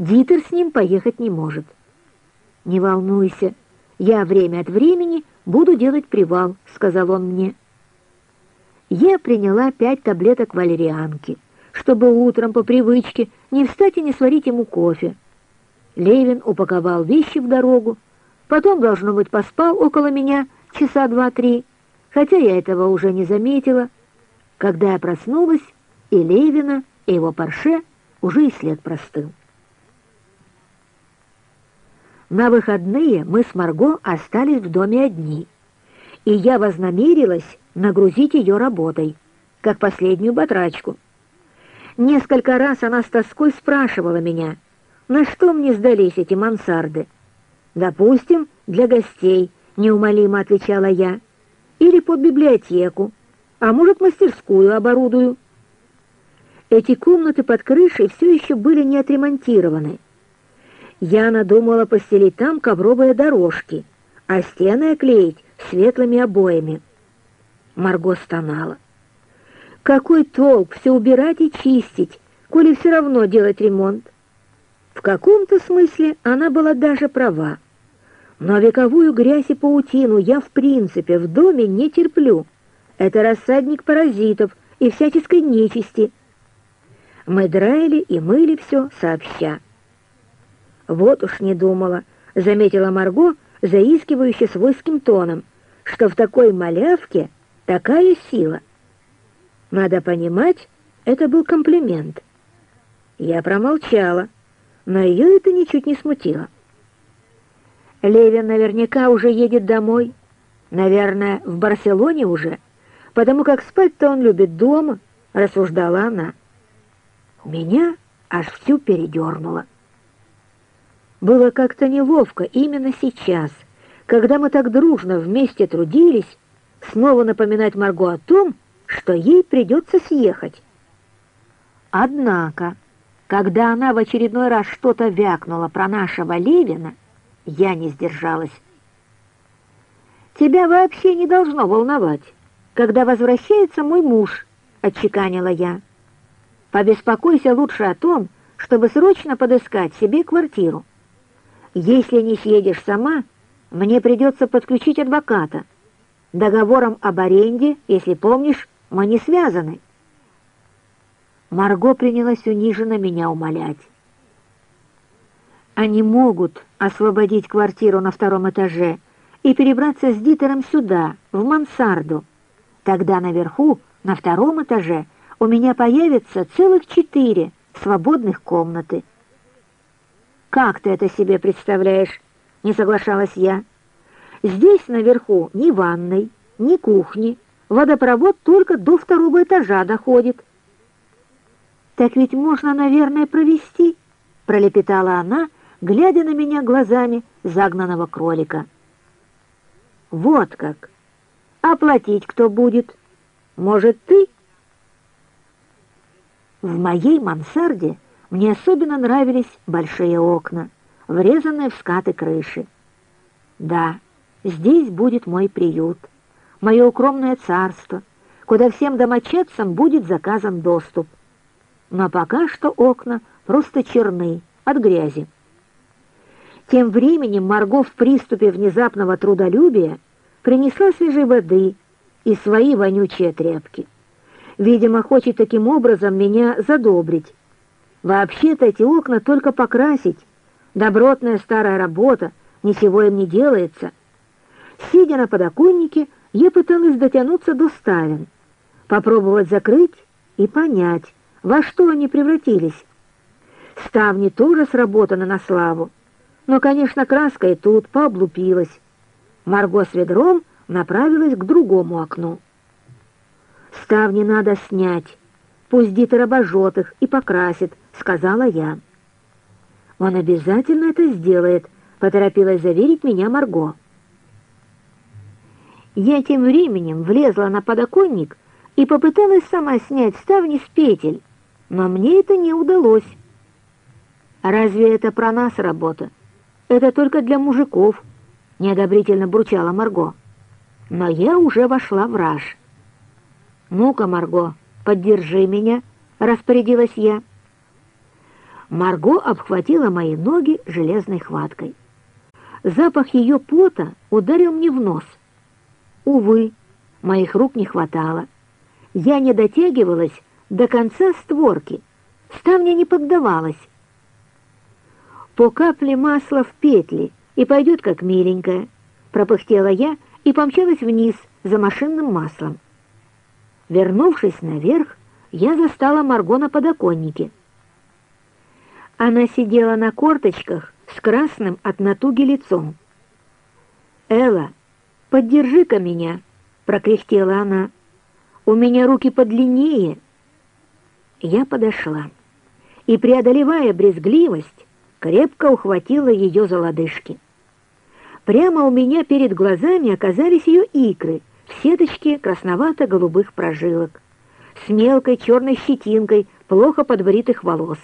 Дитер с ним поехать не может. «Не волнуйся, я время от времени буду делать привал», — сказал он мне. Я приняла пять таблеток валерианки, чтобы утром по привычке не встать и не сварить ему кофе. Левин упаковал вещи в дорогу, потом, должно быть, поспал около меня часа два-три, хотя я этого уже не заметила. Когда я проснулась, и Левина, и его парше уже и след простыл. На выходные мы с Марго остались в доме одни, и я вознамерилась нагрузить ее работой, как последнюю батрачку. Несколько раз она с тоской спрашивала меня, на что мне сдались эти мансарды. «Допустим, для гостей», — неумолимо отвечала я, «или под библиотеку, а может, мастерскую оборудую». Эти комнаты под крышей все еще были не отремонтированы. Я надумала постелить там ковровые дорожки, а стены оклеить светлыми обоями. Марго стонала. Какой толк все убирать и чистить, коли все равно делать ремонт? В каком-то смысле она была даже права. Но вековую грязь и паутину я в принципе в доме не терплю. Это рассадник паразитов и всяческой нечисти. Мы драили и мыли все сообща. Вот уж не думала, заметила Марго, заискивающе свойским тоном, что в такой малявке такая сила — надо понимать, это был комплимент. Я промолчала, но ее это ничуть не смутило. Левин наверняка уже едет домой. Наверное, в Барселоне уже, потому как спать-то он любит дома, рассуждала она. Меня аж всю передернуло. Было как-то неловко именно сейчас, когда мы так дружно вместе трудились, снова напоминать Марго о том, что ей придется съехать. Однако, когда она в очередной раз что-то вякнула про нашего Левина, я не сдержалась. «Тебя вообще не должно волновать, когда возвращается мой муж», — отчеканила я. «Побеспокойся лучше о том, чтобы срочно подыскать себе квартиру. Если не съедешь сама, мне придется подключить адвоката. Договором об аренде, если помнишь, мы не связаны. Марго принялась униженно меня умолять. Они могут освободить квартиру на втором этаже и перебраться с Дитером сюда, в мансарду. Тогда наверху, на втором этаже, у меня появится целых четыре свободных комнаты. «Как ты это себе представляешь?» — не соглашалась я. «Здесь наверху ни ванной, ни кухни, Водопровод только до второго этажа доходит. «Так ведь можно, наверное, провести», — пролепетала она, глядя на меня глазами загнанного кролика. «Вот как! Оплатить кто будет? Может, ты?» В моей мансарде мне особенно нравились большие окна, врезанные в скаты крыши. Да, здесь будет мой приют мое укромное царство, куда всем домочадцам будет заказан доступ. Но пока что окна просто черны от грязи. Тем временем Марго в приступе внезапного трудолюбия принесла свежей воды и свои вонючие тряпки. Видимо, хочет таким образом меня задобрить. Вообще-то эти окна только покрасить. Добротная старая работа, ничего им не делается. Сидя на подоконнике, я пыталась дотянуться до ставен, попробовать закрыть и понять, во что они превратились. Ставни тоже сработаны на славу, но, конечно, краска и тут пооблупилась. Марго с ведром направилась к другому окну. «Ставни надо снять, пусть Дитер обожжет их и покрасит», — сказала я. «Он обязательно это сделает», — поторопилась заверить меня Марго. Я тем временем влезла на подоконник и попыталась сама снять ставни с петель, но мне это не удалось. «Разве это про нас работа? Это только для мужиков», — неодобрительно бурчала Марго. Но я уже вошла в раж. «Ну-ка, Марго, поддержи меня», — распорядилась я. Марго обхватила мои ноги железной хваткой. Запах ее пота ударил мне в нос. Увы, моих рук не хватало. Я не дотягивалась до конца створки. Ставня не поддавалась. По капле масла в петли и пойдет как миленькая, пропыхтела я и помчалась вниз за машинным маслом. Вернувшись наверх, я застала Марго на подоконнике. Она сидела на корточках с красным от натуги лицом. «Элла, поддержи-ка меня!» — прокряхтела она. «У меня руки подлиннее!» Я подошла и, преодолевая брезгливость, крепко ухватила ее за лодыжки. Прямо у меня перед глазами оказались ее икры в сеточке красновато-голубых прожилок с мелкой черной щетинкой плохо подбритых волос.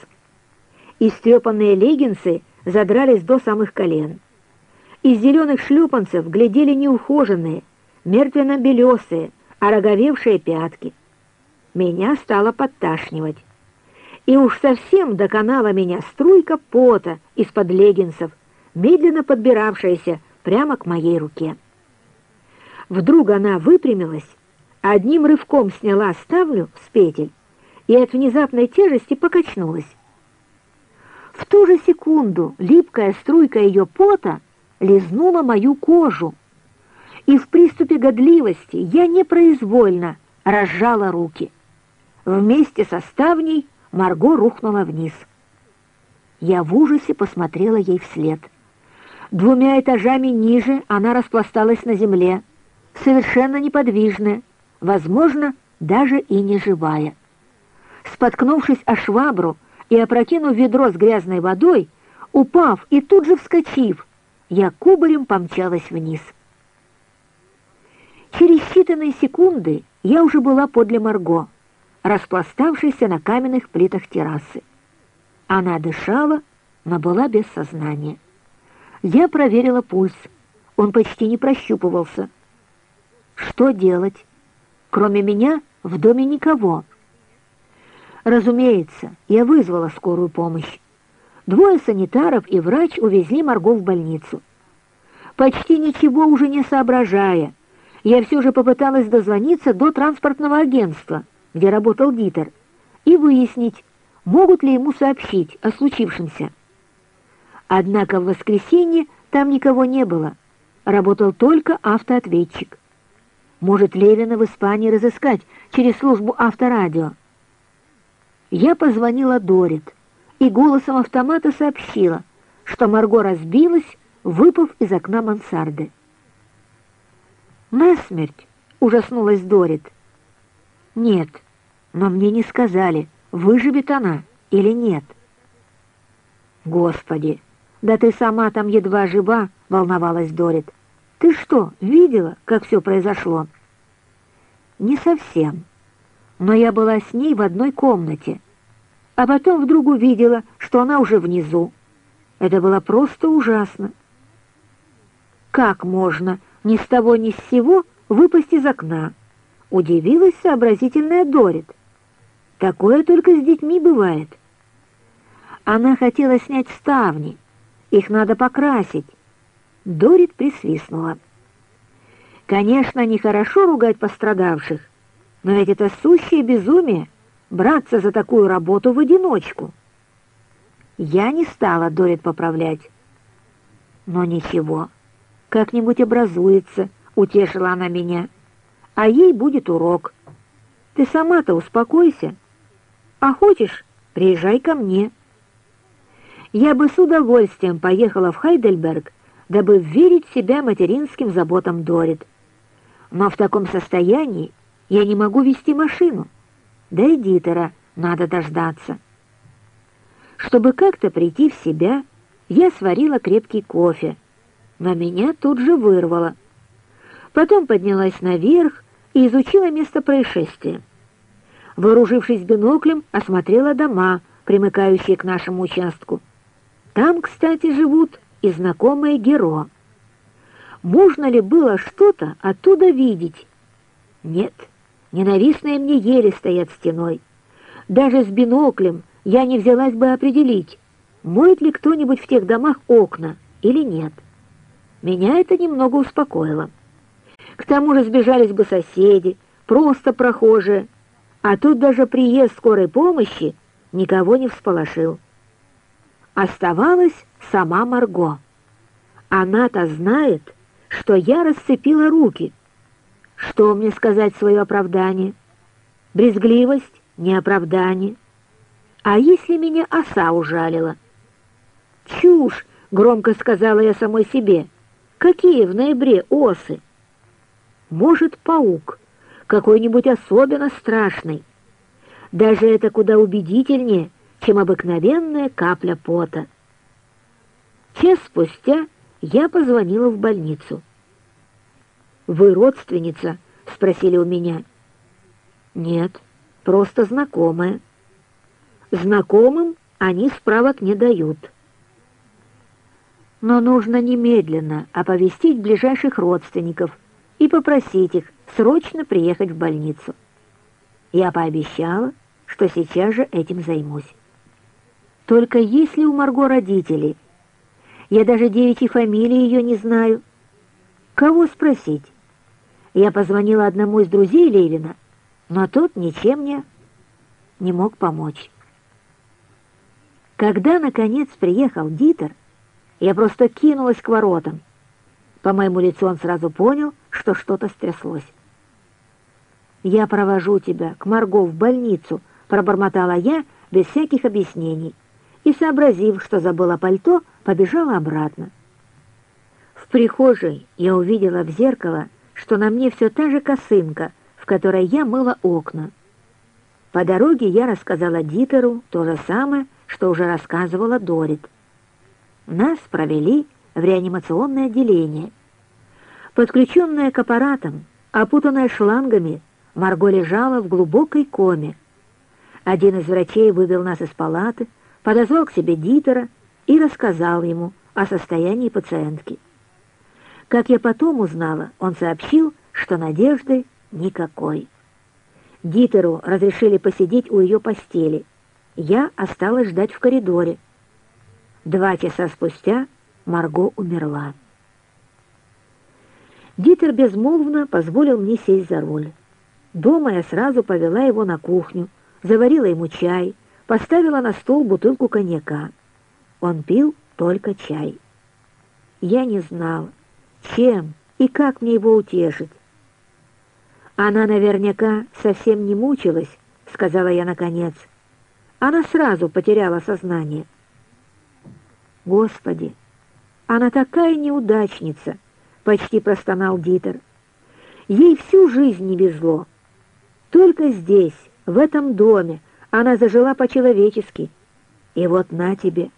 Истрепанные леггинсы задрались до самых колен. Из зеленых шлюпанцев глядели неухоженные, мертвенно-белесые, ороговевшие пятки. Меня стало подташнивать. И уж совсем доконала меня струйка пота из-под леггинсов, медленно подбиравшаяся прямо к моей руке. Вдруг она выпрямилась, одним рывком сняла ставлю с петель и от внезапной тяжести покачнулась. В ту же секунду липкая струйка ее пота лизнула мою кожу, и в приступе годливости я непроизвольно разжала руки. Вместе со ставней Марго рухнула вниз. Я в ужасе посмотрела ей вслед. Двумя этажами ниже она распласталась на земле, совершенно неподвижная, возможно, даже и не живая. Споткнувшись о швабру, и, опрокинув ведро с грязной водой, упав и тут же вскочив, я кубарем помчалась вниз. Через считанные секунды я уже была подле Марго, распластавшейся на каменных плитах террасы. Она дышала, но была без сознания. Я проверила пульс. Он почти не прощупывался. Что делать? Кроме меня в доме никого. Разумеется, я вызвала скорую помощь. Двое санитаров и врач увезли Марго в больницу. Почти ничего уже не соображая, я все же попыталась дозвониться до транспортного агентства, где работал Дитер, и выяснить, могут ли ему сообщить о случившемся. Однако в воскресенье там никого не было, работал только автоответчик. Может Левина в Испании разыскать через службу авторадио. Я позвонила Дорит и голосом автомата сообщила, что Марго разбилась, выпав из окна мансарды. «Насмерть!» — ужаснулась Дорит. «Нет, но мне не сказали, выживет она или нет». «Господи, да ты сама там едва жива!» — волновалась Дорит. «Ты что, видела, как все произошло?» «Не совсем» но я была с ней в одной комнате, а потом вдруг увидела, что она уже внизу. Это было просто ужасно. Как можно ни с того ни с сего выпасть из окна? Удивилась сообразительная Дорит. Такое только с детьми бывает. Она хотела снять ставни. Их надо покрасить. Дорит присвистнула. Конечно, нехорошо ругать пострадавших, но ведь это сущее безумие — браться за такую работу в одиночку. Я не стала Дорит поправлять. Но ничего, как-нибудь образуется, утешила она меня. А ей будет урок. Ты сама-то успокойся. А хочешь, приезжай ко мне. Я бы с удовольствием поехала в Хайдельберг, дабы верить себя материнским заботам Дорит. Но в таком состоянии я не могу вести машину. Да и Дитера надо дождаться. Чтобы как-то прийти в себя, я сварила крепкий кофе, но меня тут же вырвало. Потом поднялась наверх и изучила место происшествия. Вооружившись биноклем, осмотрела дома, примыкающие к нашему участку. Там, кстати, живут и знакомые Геро. Можно ли было что-то оттуда видеть? Нет. Ненавистные мне ели стоят стеной. Даже с биноклем я не взялась бы определить, моет ли кто-нибудь в тех домах окна или нет. Меня это немного успокоило. К тому же сбежались бы соседи, просто прохожие, а тут даже приезд скорой помощи никого не всполошил. Оставалась сама Марго. Она-то знает, что я расцепила руки. Что мне сказать свое оправдание? Брезгливость — не оправдание. А если меня оса ужалила? «Чушь!» — громко сказала я самой себе. «Какие в ноябре осы?» «Может, паук, какой-нибудь особенно страшный. Даже это куда убедительнее, чем обыкновенная капля пота». Час спустя я позвонила в больницу. «Вы родственница?» — спросили у меня. «Нет, просто знакомая». «Знакомым они справок не дают». Но нужно немедленно оповестить ближайших родственников и попросить их срочно приехать в больницу. Я пообещала, что сейчас же этим займусь. Только если у Марго родители, я даже девичьей фамилии ее не знаю, кого спросить? Я позвонила одному из друзей Левина, но тот ничем мне не мог помочь. Когда, наконец, приехал Дитер, я просто кинулась к воротам. По моему лицу он сразу понял, что что-то стряслось. «Я провожу тебя к Марго в больницу», — пробормотала я без всяких объяснений, и, сообразив, что забыла пальто, побежала обратно. В прихожей я увидела в зеркало, что на мне все та же косынка, в которой я мыла окна. По дороге я рассказала Дитеру то же самое, что уже рассказывала Дорит. Нас провели в реанимационное отделение. Подключенная к аппаратам, опутанная шлангами, Марго лежала в глубокой коме. Один из врачей вывел нас из палаты, подозвал к себе Дитера и рассказал ему о состоянии пациентки. Как я потом узнала, он сообщил, что надежды никакой. Дитеру разрешили посидеть у ее постели. Я осталась ждать в коридоре. Два часа спустя Марго умерла. Дитер безмолвно позволил мне сесть за руль. Дома я сразу повела его на кухню, заварила ему чай, поставила на стол бутылку коньяка. Он пил только чай. Я не знала, чем и как мне его утешить. Она наверняка совсем не мучилась, сказала я наконец. Она сразу потеряла сознание. Господи, она такая неудачница, почти простонал Дитер. Ей всю жизнь не везло. Только здесь, в этом доме, она зажила по-человечески. И вот на тебе.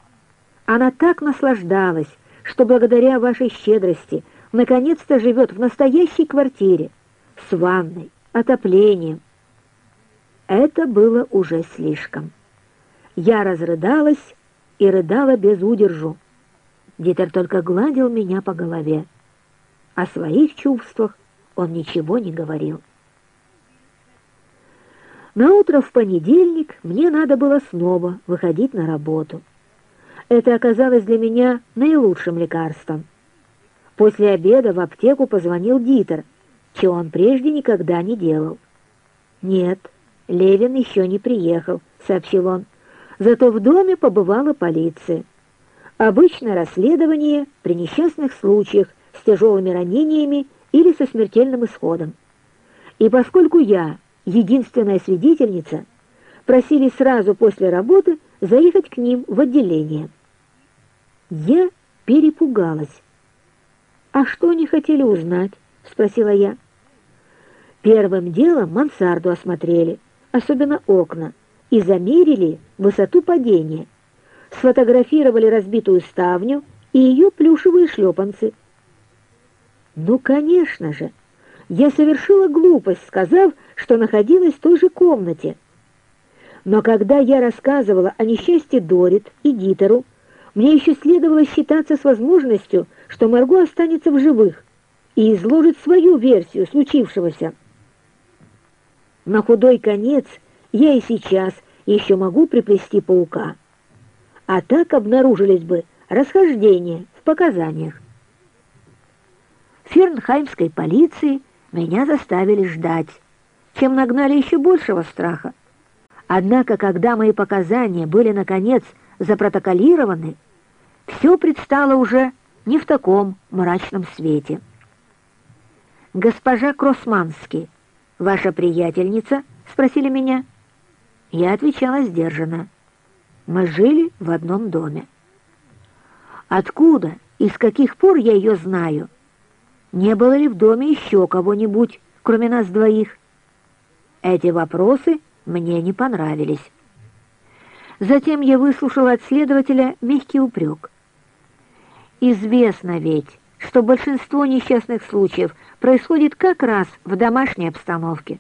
Она так наслаждалась, что благодаря вашей щедрости наконец-то живет в настоящей квартире, с ванной, отоплением. Это было уже слишком. Я разрыдалась и рыдала без удержу. Дитер только гладил меня по голове. О своих чувствах он ничего не говорил. На утро в понедельник мне надо было снова выходить на работу. Это оказалось для меня наилучшим лекарством. После обеда в аптеку позвонил Дитер, чего он прежде никогда не делал. «Нет, Левин еще не приехал», — сообщил он. «Зато в доме побывала полиция. Обычное расследование при несчастных случаях с тяжелыми ранениями или со смертельным исходом. И поскольку я единственная свидетельница, просили сразу после работы заехать к ним в отделение». Я перепугалась. «А что они хотели узнать?» — спросила я. Первым делом мансарду осмотрели, особенно окна, и замерили высоту падения. Сфотографировали разбитую ставню и ее плюшевые шлепанцы. Ну, конечно же, я совершила глупость, сказав, что находилась в той же комнате. Но когда я рассказывала о несчастье Дорит и Дитеру, мне еще следовало считаться с возможностью, что Марго останется в живых и изложит свою версию случившегося. На худой конец я и сейчас еще могу приплести паука. А так обнаружились бы расхождения в показаниях. В фернхаймской полиции меня заставили ждать, чем нагнали еще большего страха. Однако, когда мои показания были, наконец, запротоколированы, все предстало уже не в таком мрачном свете. «Госпожа Кроссмански, ваша приятельница?» — спросили меня. Я отвечала сдержанно. Мы жили в одном доме. Откуда и с каких пор я ее знаю? Не было ли в доме еще кого-нибудь, кроме нас двоих? Эти вопросы мне не понравились. Затем я выслушала от следователя мягкий упрек. Известно ведь, что большинство несчастных случаев происходит как раз в домашней обстановке.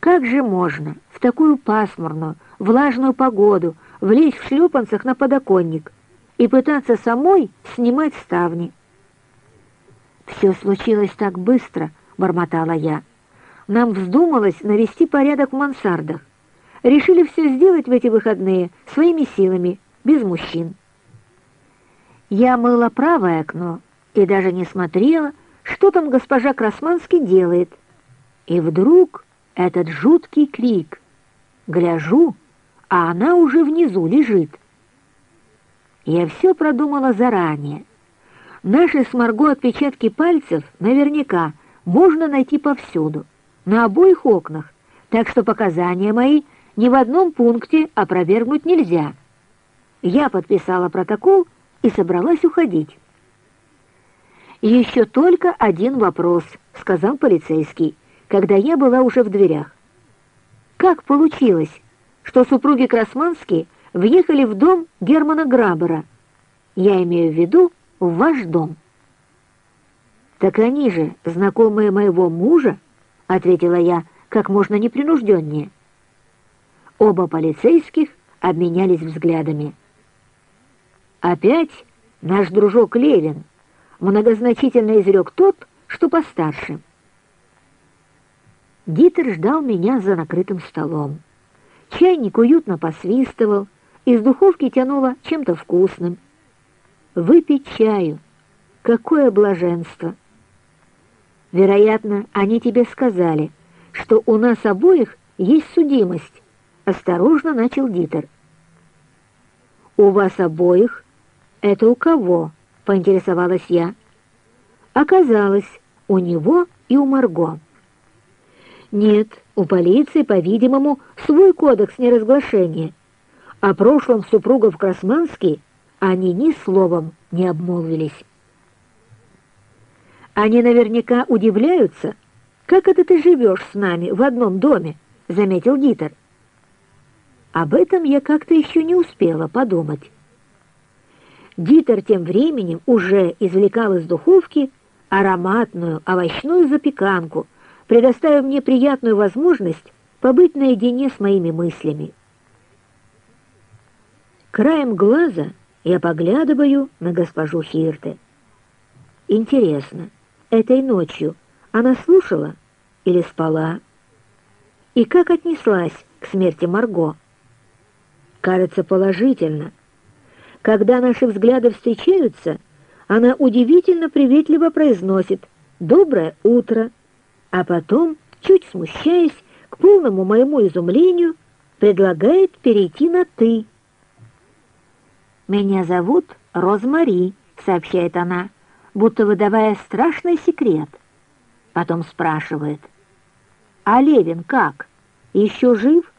Как же можно в такую пасмурную, влажную погоду влезть в шлепанцах на подоконник и пытаться самой снимать ставни? «Все случилось так быстро», — бормотала я. «Нам вздумалось навести порядок в мансардах. Решили все сделать в эти выходные своими силами, без мужчин». Я мыла правое окно и даже не смотрела, что там госпожа Красманский делает. И вдруг этот жуткий крик. Гляжу, а она уже внизу лежит. Я все продумала заранее. Наши с Марго отпечатки пальцев наверняка можно найти повсюду, на обоих окнах, так что показания мои ни в одном пункте опровергнуть нельзя. Я подписала протокол и собралась уходить. «Еще только один вопрос», — сказал полицейский, когда я была уже в дверях. «Как получилось, что супруги Красманские въехали в дом Германа Грабера? Я имею в виду в ваш дом». «Так они же знакомые моего мужа?» — ответила я как можно непринужденнее. Оба полицейских обменялись взглядами. «Опять наш дружок Левин», — многозначительно изрек тот, что постарше. Дитер ждал меня за накрытым столом. Чайник уютно посвистывал, из духовки тянуло чем-то вкусным. Выпить чаю. Какое блаженство! Вероятно, они тебе сказали, что у нас обоих есть судимость. Осторожно начал Дитер. У вас обоих? Это у кого? Поинтересовалась я. Оказалось, у него и у Марго. Нет, у полиции, по-видимому, свой кодекс неразглашения. О прошлом супругов Красманский они ни словом не обмолвились. Они наверняка удивляются, как это ты живешь с нами в одном доме, заметил Дитер. Об этом я как-то еще не успела подумать. Дитер тем временем уже извлекал из духовки ароматную овощную запеканку, предоставив мне приятную возможность побыть наедине с моими мыслями. Краем глаза я поглядываю на госпожу Хирте. Интересно, этой ночью она слушала или спала? И как отнеслась к смерти Марго? Кажется, положительно. Когда наши взгляды встречаются, она удивительно приветливо произносит «Доброе утро», а потом, чуть смущаясь, к полному моему изумлению, предлагает перейти на «ты». «Меня зовут Розмари», — сообщает она, будто выдавая страшный секрет. Потом спрашивает, «А Левин как? Еще жив?»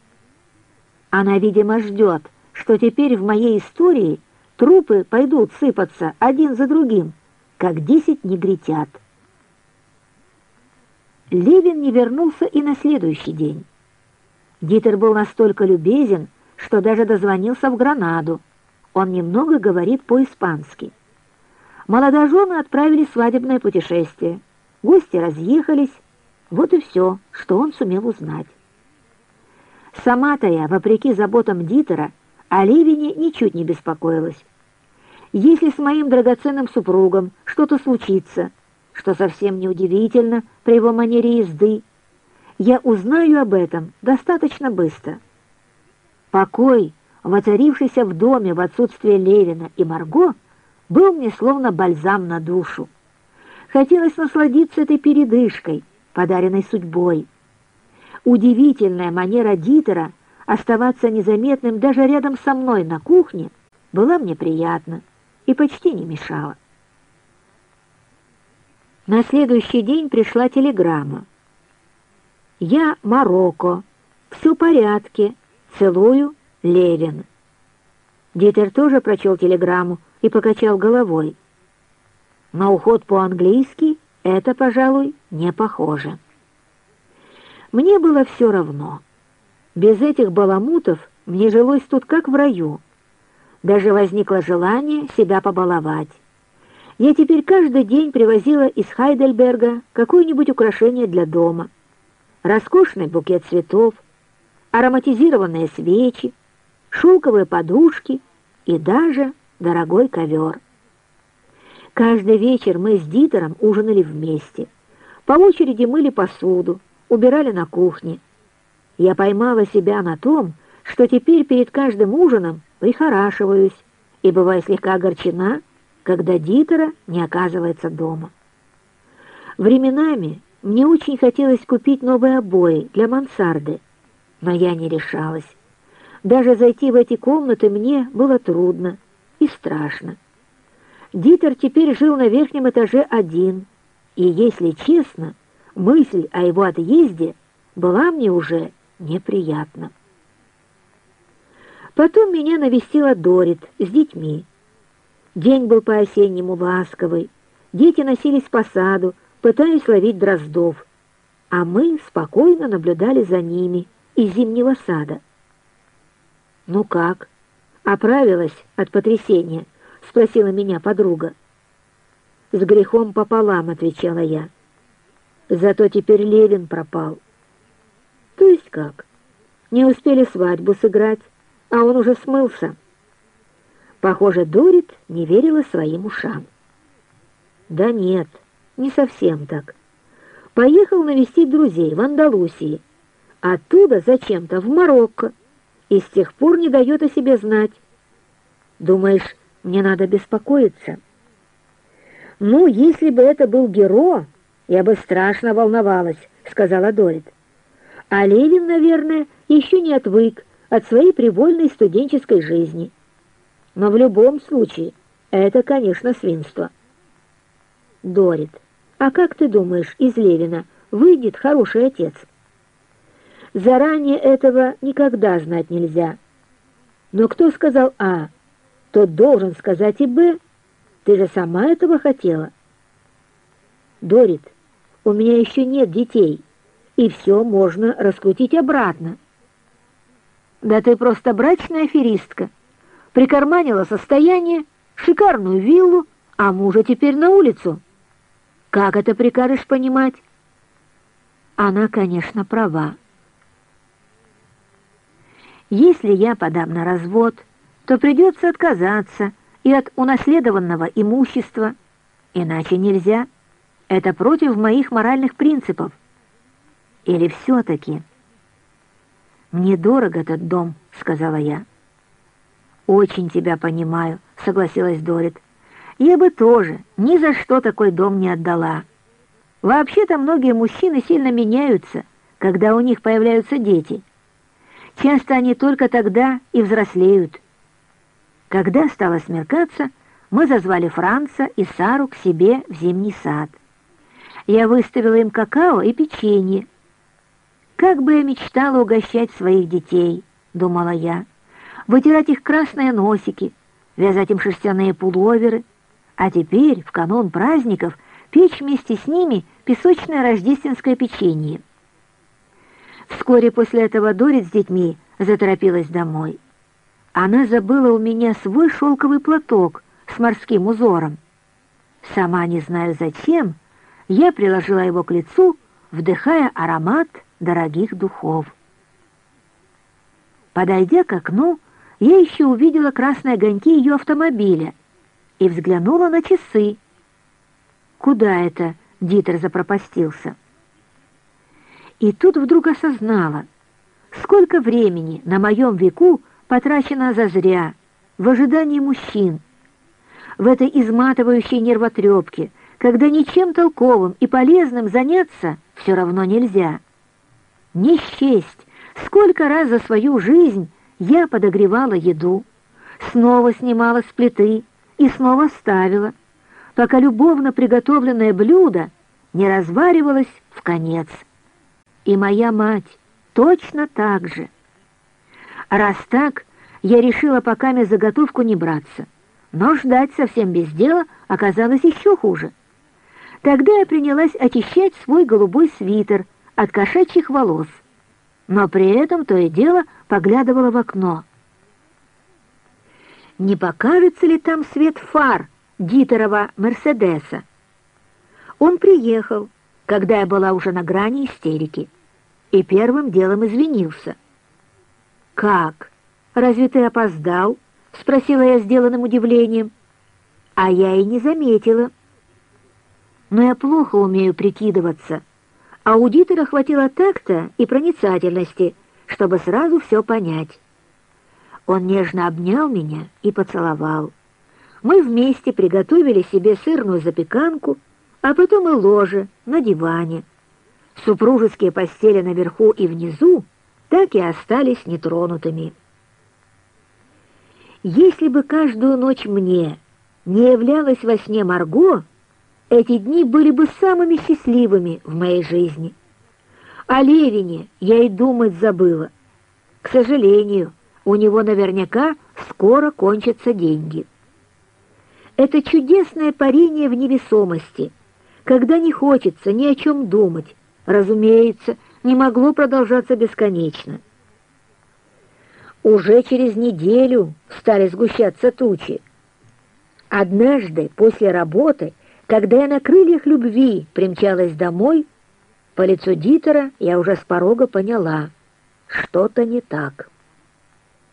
Она, видимо, ждет, что теперь в моей истории трупы пойдут сыпаться один за другим, как десять негритят. Левин не вернулся и на следующий день. Дитер был настолько любезен, что даже дозвонился в Гранаду, он немного говорит по-испански. Молодожены отправили свадебное путешествие. Гости разъехались. Вот и все, что он сумел узнать. Сама-то я, вопреки заботам Дитера, о Левине ничуть не беспокоилась. Если с моим драгоценным супругом что-то случится, что совсем неудивительно при его манере езды, я узнаю об этом достаточно быстро. Покой, воцарившийся в доме в отсутствие Левина и Марго, был мне словно бальзам на душу. Хотелось насладиться этой передышкой, подаренной судьбой. Удивительная манера Дитера оставаться незаметным даже рядом со мной на кухне была мне приятна и почти не мешала. На следующий день пришла телеграмма. «Я Марокко. Все в порядке. Целую, Левин». Дитер тоже прочел телеграмму и покачал головой. На уход по-английски это, пожалуй, не похоже. Мне было все равно. Без этих баламутов мне жилось тут как в раю. Даже возникло желание себя побаловать. Я теперь каждый день привозила из Хайдельберга какое-нибудь украшение для дома. Роскошный букет цветов, ароматизированные свечи, шелковые подушки и даже дорогой ковер. Каждый вечер мы с Дитером ужинали вместе. По очереди мыли посуду, убирали на кухне. Я поймала себя на том, что теперь перед каждым ужином прихорашиваюсь и бываю слегка огорчена, когда Дитера не оказывается дома. Временами мне очень хотелось купить новые обои для мансарды, но я не решалась. Даже зайти в эти комнаты мне было трудно и страшно. Дитер теперь жил на верхнем этаже один, и, если честно, мысль о его отъезде была мне уже неприятна. Потом меня навестила Дорит с детьми. День был по-осеннему ласковый, дети носились по саду, пытаясь ловить дроздов, а мы спокойно наблюдали за ними из зимнего сада. «Ну как? Оправилась от потрясения?» — спросила меня подруга. «С грехом пополам», — отвечала я. Зато теперь Левин пропал. То есть как? Не успели свадьбу сыграть, а он уже смылся. Похоже, Дорит не верила своим ушам. Да нет, не совсем так. Поехал навестить друзей в Андалусии, оттуда зачем-то в Марокко, и с тех пор не дает о себе знать. Думаешь, мне надо беспокоиться? Ну, если бы это был Геро, «Я бы страшно волновалась», — сказала Дорит. «А Левин, наверное, еще не отвык от своей привольной студенческой жизни. Но в любом случае это, конечно, свинство». «Дорит, а как ты думаешь, из Левина выйдет хороший отец?» «Заранее этого никогда знать нельзя. Но кто сказал «А», тот должен сказать и «Б». Ты же сама этого хотела». «Дорит, у меня еще нет детей, и все можно раскрутить обратно. Да ты просто брачная аферистка. Прикарманила состояние, шикарную виллу, а мужа теперь на улицу. Как это прикажешь понимать? Она, конечно, права. Если я подам на развод, то придется отказаться и от унаследованного имущества, иначе нельзя. Это против моих моральных принципов. Или все-таки... «Мне дорог этот дом», — сказала я. «Очень тебя понимаю», — согласилась Дорит. «Я бы тоже ни за что такой дом не отдала. Вообще-то многие мужчины сильно меняются, когда у них появляются дети. Часто они только тогда и взрослеют». Когда стало смеркаться, мы зазвали Франца и Сару к себе в зимний сад. Я выставила им какао и печенье. Как бы я мечтала угощать своих детей, думала я, вытирать их красные носики, вязать им шерстяные пуловеры, а теперь, в канун праздников, печь вместе с ними песочное рождественское печенье. Вскоре после этого Дорит с детьми заторопилась домой. Она забыла у меня свой шелковый платок с морским узором. Сама не знаю зачем, я приложила его к лицу, вдыхая аромат дорогих духов. Подойдя к окну, я еще увидела красные огоньки ее автомобиля и взглянула на часы. Куда это Дитер запропастился? И тут вдруг осознала, Сколько времени на моем веку потрачено зазря, в ожидании мужчин. В этой изматывающей нервотрепке, когда ничем толковым и полезным заняться все равно нельзя. Не счесть, сколько раз за свою жизнь я подогревала еду, снова снимала с плиты и снова ставила, пока любовно приготовленное блюдо не разваривалось в конец. И моя мать точно так же. Раз так, я решила пока заготовку не браться, но ждать совсем без дела оказалось еще хуже. Тогда я принялась очищать свой голубой свитер от кошачьих волос, но при этом то и дело поглядывала в окно. Не покажется ли там свет фар Дитерова Мерседеса? Он приехал, когда я была уже на грани истерики, и первым делом извинился. «Как? Разве ты опоздал?» — спросила я сделанным удивлением. А я и не заметила. Но я плохо умею прикидываться. Аудитора хватило так-то и проницательности, чтобы сразу все понять. Он нежно обнял меня и поцеловал. Мы вместе приготовили себе сырную запеканку, а потом и ложе на диване. Супружеские постели наверху и внизу так и остались нетронутыми. Если бы каждую ночь мне не являлась во сне Марго, эти дни были бы самыми счастливыми в моей жизни. О Левине я и думать забыла. К сожалению, у него наверняка скоро кончатся деньги. Это чудесное парение в невесомости, когда не хочется ни о чем думать, разумеется, не могло продолжаться бесконечно. Уже через неделю стали сгущаться тучи. Однажды после работы, когда я на крыльях любви примчалась домой, по лицу Дитера я уже с порога поняла, что-то не так.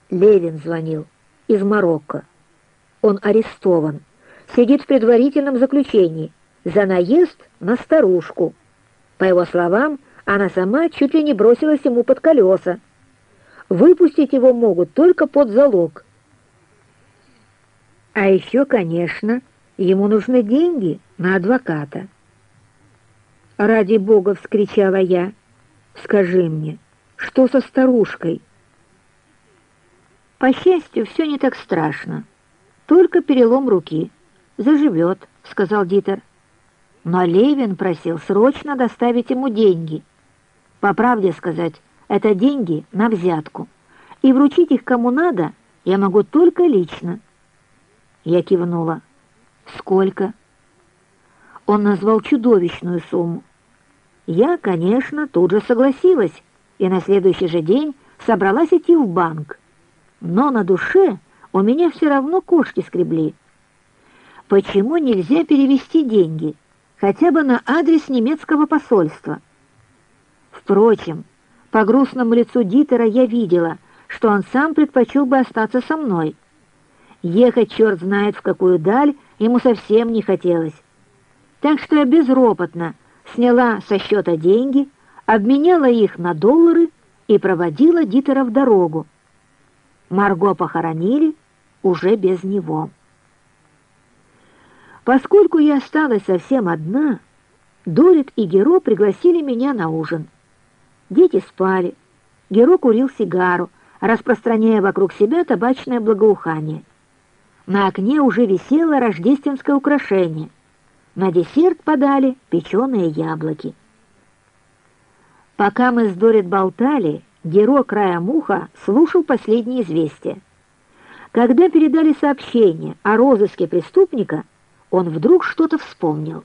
Левин звонил из Марокко. Он арестован, сидит в предварительном заключении за наезд на старушку. По его словам, она сама чуть ли не бросилась ему под колеса. Выпустить его могут только под залог. А еще, конечно, ему нужны деньги на адвоката. «Ради Бога!» — вскричала я. «Скажи мне, что со старушкой?» По счастью, все не так страшно. Только перелом руки. Заживет, сказал Дитер. Но Левин просил срочно доставить ему деньги. По правде сказать, это деньги на взятку. И вручить их кому надо я могу только лично. Я кивнула. Сколько? Он назвал чудовищную сумму. Я, конечно, тут же согласилась, и на следующий же день собралась идти в банк но на душе у меня все равно кошки скребли. Почему нельзя перевести деньги, хотя бы на адрес немецкого посольства? Впрочем, по грустному лицу Дитера я видела, что он сам предпочел бы остаться со мной. Ехать черт знает в какую даль ему совсем не хотелось. Так что я безропотно сняла со счета деньги, обменяла их на доллары и проводила Дитера в дорогу, Марго похоронили уже без него. Поскольку я осталась совсем одна, Дорит и Геро пригласили меня на ужин. Дети спали. Геро курил сигару, распространяя вокруг себя табачное благоухание. На окне уже висело рождественское украшение. На десерт подали печеные яблоки. Пока мы с Дорит болтали, Геро краем уха слушал последние известия. Когда передали сообщение о розыске преступника, он вдруг что-то вспомнил.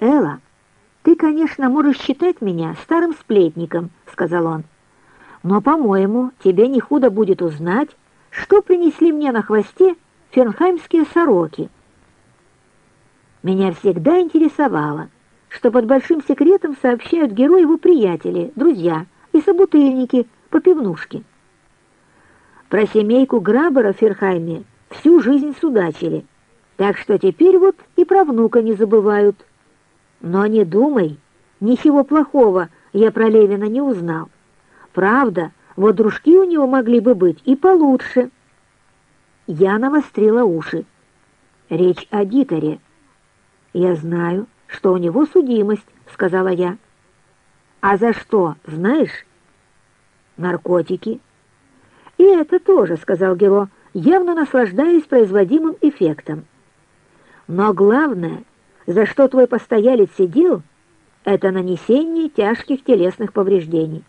«Элла, ты, конечно, можешь считать меня старым сплетником», — сказал он. «Но, по-моему, тебе не худо будет узнать, что принесли мне на хвосте фернхаймские сороки». Меня всегда интересовало, что под большим секретом сообщают герои его приятели, друзья — и собутыльники по пивнушке. Про семейку Грабера в Ферхайме всю жизнь судачили, так что теперь вот и про внука не забывают. Но не думай, ничего плохого я про Левина не узнал. Правда, вот дружки у него могли бы быть и получше. Я навострила уши. Речь о Дитере. Я знаю, что у него судимость, сказала я. А за что, знаешь? Наркотики. И это тоже, сказал Геро, явно наслаждаясь производимым эффектом. Но главное, за что твой постоялец сидел, это нанесение тяжких телесных повреждений.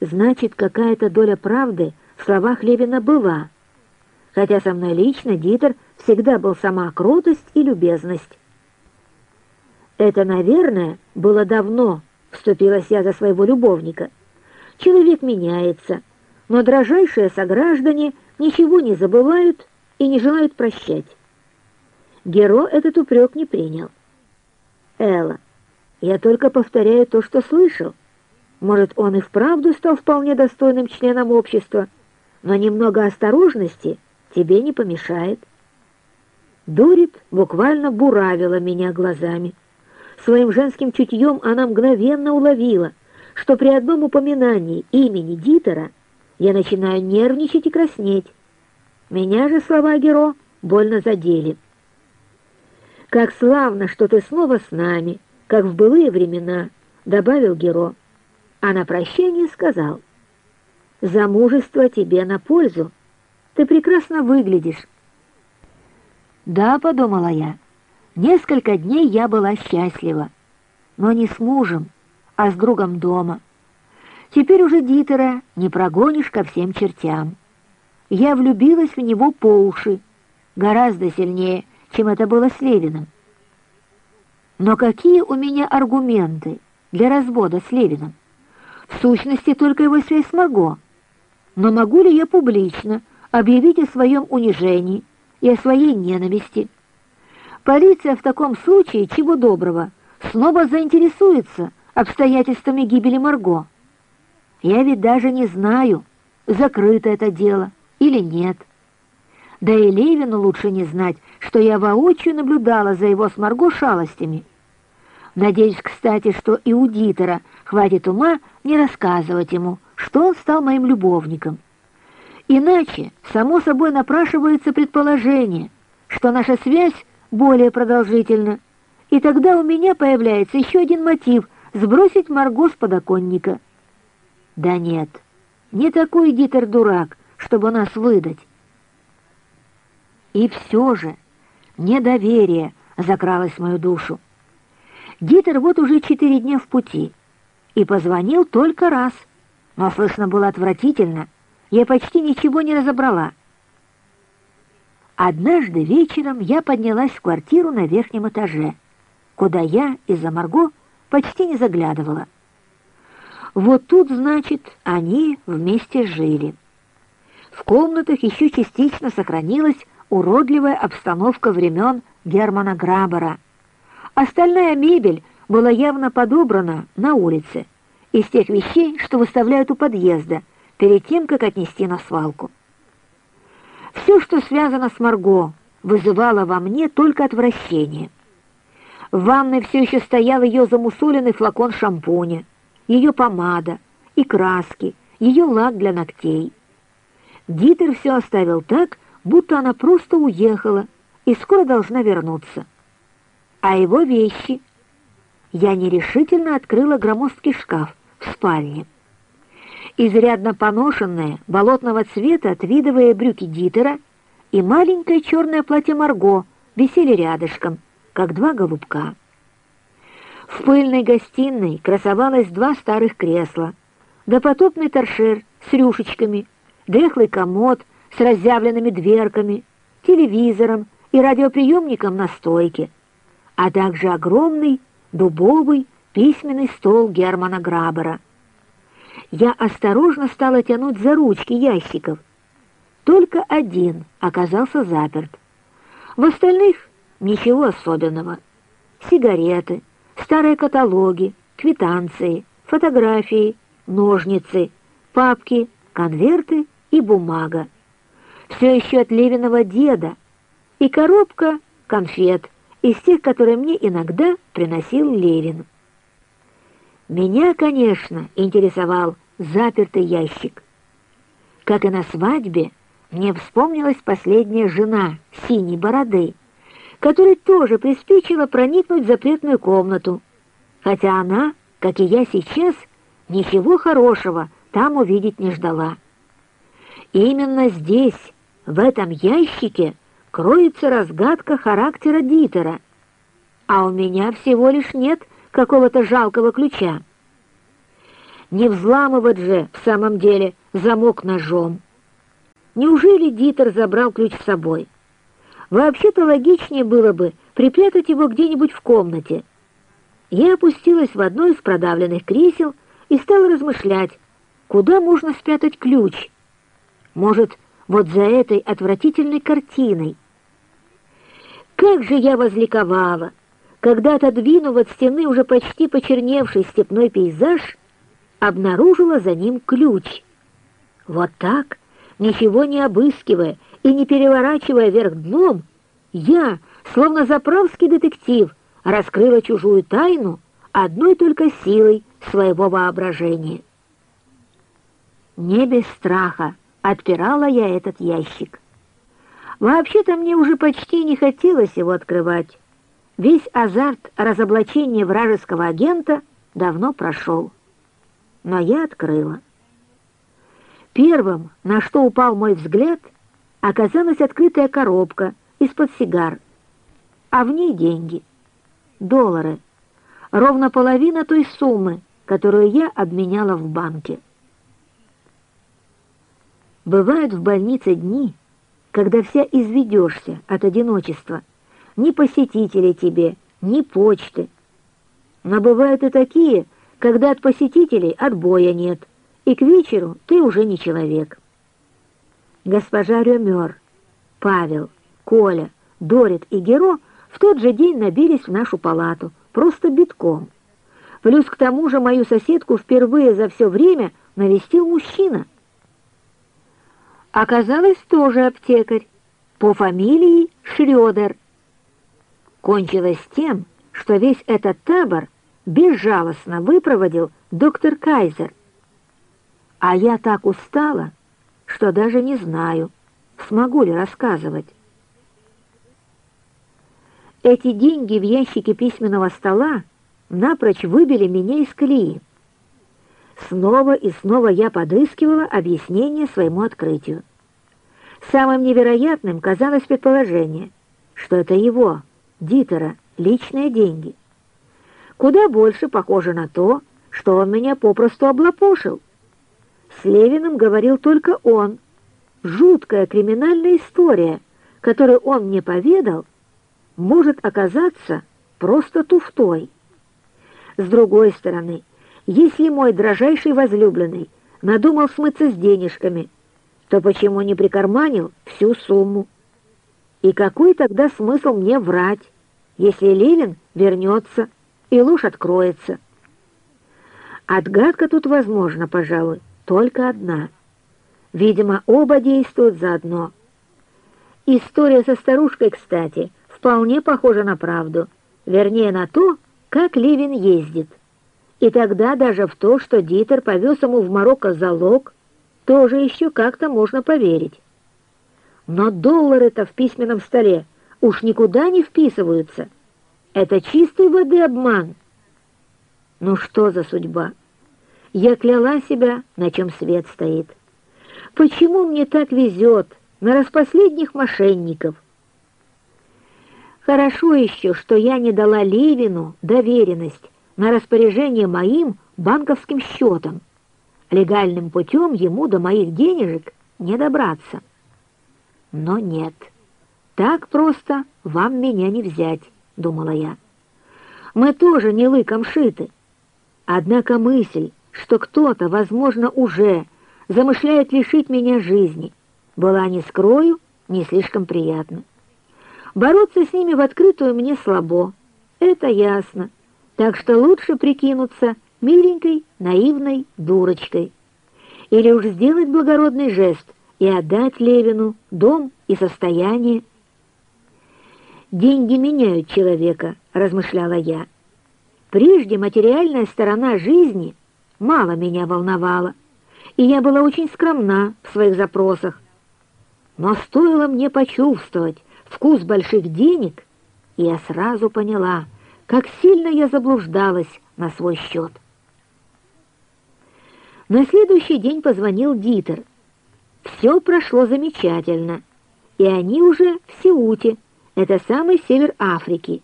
Значит, какая-то доля правды в словах Левина была, хотя со мной лично Дитер всегда был сама крутость и любезность. Это, наверное, было давно, вступилась я за своего любовника. Человек меняется, но дрожайшие сограждане ничего не забывают и не желают прощать. Геро этот упрек не принял. Элла, я только повторяю то, что слышал. Может, он и вправду стал вполне достойным членом общества, но немного осторожности тебе не помешает. Дурит буквально буравила меня глазами. Своим женским чутьем она мгновенно уловила, что при одном упоминании имени Дитера я начинаю нервничать и краснеть. Меня же слова Геро больно задели. «Как славно, что ты снова с нами!» как в былые времена, добавил Геро, а на прощание сказал, «Замужество тебе на пользу, ты прекрасно выглядишь». «Да», — подумала я, — «несколько дней я была счастлива, но не с мужем, а с другом дома. Теперь уже Дитера не прогонишь ко всем чертям. Я влюбилась в него по уши, гораздо сильнее, чем это было с Левиным. Но какие у меня аргументы для развода с Левиным? В сущности, только его связь с. Но могу ли я публично объявить о своем унижении и о своей ненависти? Полиция в таком случае, чего доброго, снова заинтересуется обстоятельствами гибели Марго. Я ведь даже не знаю, закрыто это дело или нет. Да и Левину лучше не знать, что я воочию наблюдала за его с Марго шалостями. Надеюсь, кстати, что и у Дитера хватит ума не рассказывать ему, что он стал моим любовником. Иначе, само собой, напрашивается предположение, что наша связь более продолжительна, и тогда у меня появляется еще один мотив сбросить Марго с подоконника. Да нет, не такой Дитер дурак, чтобы нас выдать. И все же недоверие закралось в мою душу. Дитер вот уже четыре дня в пути и позвонил только раз, но слышно было отвратительно, я почти ничего не разобрала. Однажды вечером я поднялась в квартиру на верхнем этаже, куда я из-за Марго почти не заглядывала. Вот тут, значит, они вместе жили. В комнатах еще частично сохранилась уродливая обстановка времен Германа Грабера. Остальная мебель была явно подобрана на улице, из тех вещей, что выставляют у подъезда, перед тем, как отнести на свалку. Все, что связано с Марго, вызывало во мне только отвращение. В ванной все еще стоял ее замусоленный флакон шампуня, ее помада и краски, ее лак для ногтей. Дитер все оставил так, будто она просто уехала и скоро должна вернуться. А его вещи... Я нерешительно открыла громоздкий шкаф в спальне. Изрядно поношенные, болотного цвета твидовые брюки Дитера и маленькое черное платье Марго висели рядышком, как два голубка. В пыльной гостиной красовалось два старых кресла, допотопный торшер с рюшечками, дряхлый комод — с разъявленными дверками, телевизором и радиоприемником на стойке, а также огромный дубовый письменный стол Германа Грабера. Я осторожно стала тянуть за ручки ящиков. Только один оказался заперт. В остальных ничего особенного. Сигареты, старые каталоги, квитанции, фотографии, ножницы, папки, конверты и бумага все еще от Левиного деда, и коробка конфет из тех, которые мне иногда приносил Левин. Меня, конечно, интересовал запертый ящик. Как и на свадьбе, мне вспомнилась последняя жена синей бороды, которой тоже приспичило проникнуть в запретную комнату, хотя она, как и я сейчас, ничего хорошего там увидеть не ждала. Именно здесь, в этом ящике, кроется разгадка характера Дитера, а у меня всего лишь нет какого-то жалкого ключа. Не взламывать же в самом деле замок ножом. Неужели Дитер забрал ключ с собой? Вообще-то логичнее было бы припрятать его где-нибудь в комнате. Я опустилась в одно из продавленных кресел и стала размышлять, куда можно спрятать ключ. Может, вот за этой отвратительной картиной. Как же я возликовала, когда, отодвинув от стены уже почти почерневший степной пейзаж, обнаружила за ним ключ. Вот так, ничего не обыскивая и не переворачивая вверх дном, я, словно заправский детектив, раскрыла чужую тайну одной только силой своего воображения. Не без страха отпирала я этот ящик. Вообще-то мне уже почти не хотелось его открывать. Весь азарт разоблачения вражеского агента давно прошел. Но я открыла. Первым, на что упал мой взгляд, оказалась открытая коробка из-под сигар, а в ней деньги. Доллары. Ровно половина той суммы, которую я обменяла в банке. Бывают в больнице дни, когда вся изведешься от одиночества — ни посетителей тебе, ни почты. Но бывают и такие, когда от посетителей отбоя нет, и к вечеру ты уже не человек. Госпожа Рёмер, Павел, Коля, Дорит и Геро в тот же день набились в нашу палату, просто битком. Плюс к тому же мою соседку впервые за все время навестил мужчина. Оказалось, тоже аптекарь, по фамилии Шрёдер кончилось тем, что весь этот табор безжалостно выпроводил доктор Кайзер. А я так устала, что даже не знаю, смогу ли рассказывать. Эти деньги в ящике письменного стола напрочь выбили меня из колеи. Снова и снова я подыскивала объяснение своему открытию. Самым невероятным казалось предположение, что это его, Дитера личные деньги. Куда больше похоже на то, что он меня попросту облапошил. С Левиным говорил только он. Жуткая криминальная история, которую он мне поведал, может оказаться просто туфтой. С другой стороны, если мой дрожайший возлюбленный надумал смыться с денежками, то почему не прикарманил всю сумму? И какой тогда смысл мне врать, если Левин вернется и ложь откроется? Отгадка тут возможна, пожалуй, только одна. Видимо, оба действуют заодно. История со старушкой, кстати, вполне похожа на правду, вернее на то, как Левин ездит. И тогда даже в то, что Дитер повез ему в Марокко залог, тоже еще как-то можно поверить. Но доллары-то в письменном столе уж никуда не вписываются. Это чистой воды обман. Ну что за судьба? Я кляла себя, на чем свет стоит. Почему мне так везет на распоследних мошенников? Хорошо еще, что я не дала Левину доверенность на распоряжение моим банковским счетом. Легальным путем ему до моих денежек не добраться. Но нет, так просто вам меня не взять, думала я. Мы тоже не лыком шиты. Однако мысль, что кто-то, возможно, уже замышляет лишить меня жизни, была, не скрою, не слишком приятна. Бороться с ними в открытую мне слабо, это ясно, так что лучше прикинуться миленькой, наивной дурочкой. Или уж сделать благородный жест, и отдать Левину дом и состояние. «Деньги меняют человека», — размышляла я. «Прежде материальная сторона жизни мало меня волновала, и я была очень скромна в своих запросах. Но стоило мне почувствовать вкус больших денег, и я сразу поняла, как сильно я заблуждалась на свой счет. На следующий день позвонил Дитер. Все прошло замечательно, и они уже в Сеуте, это самый север Африки,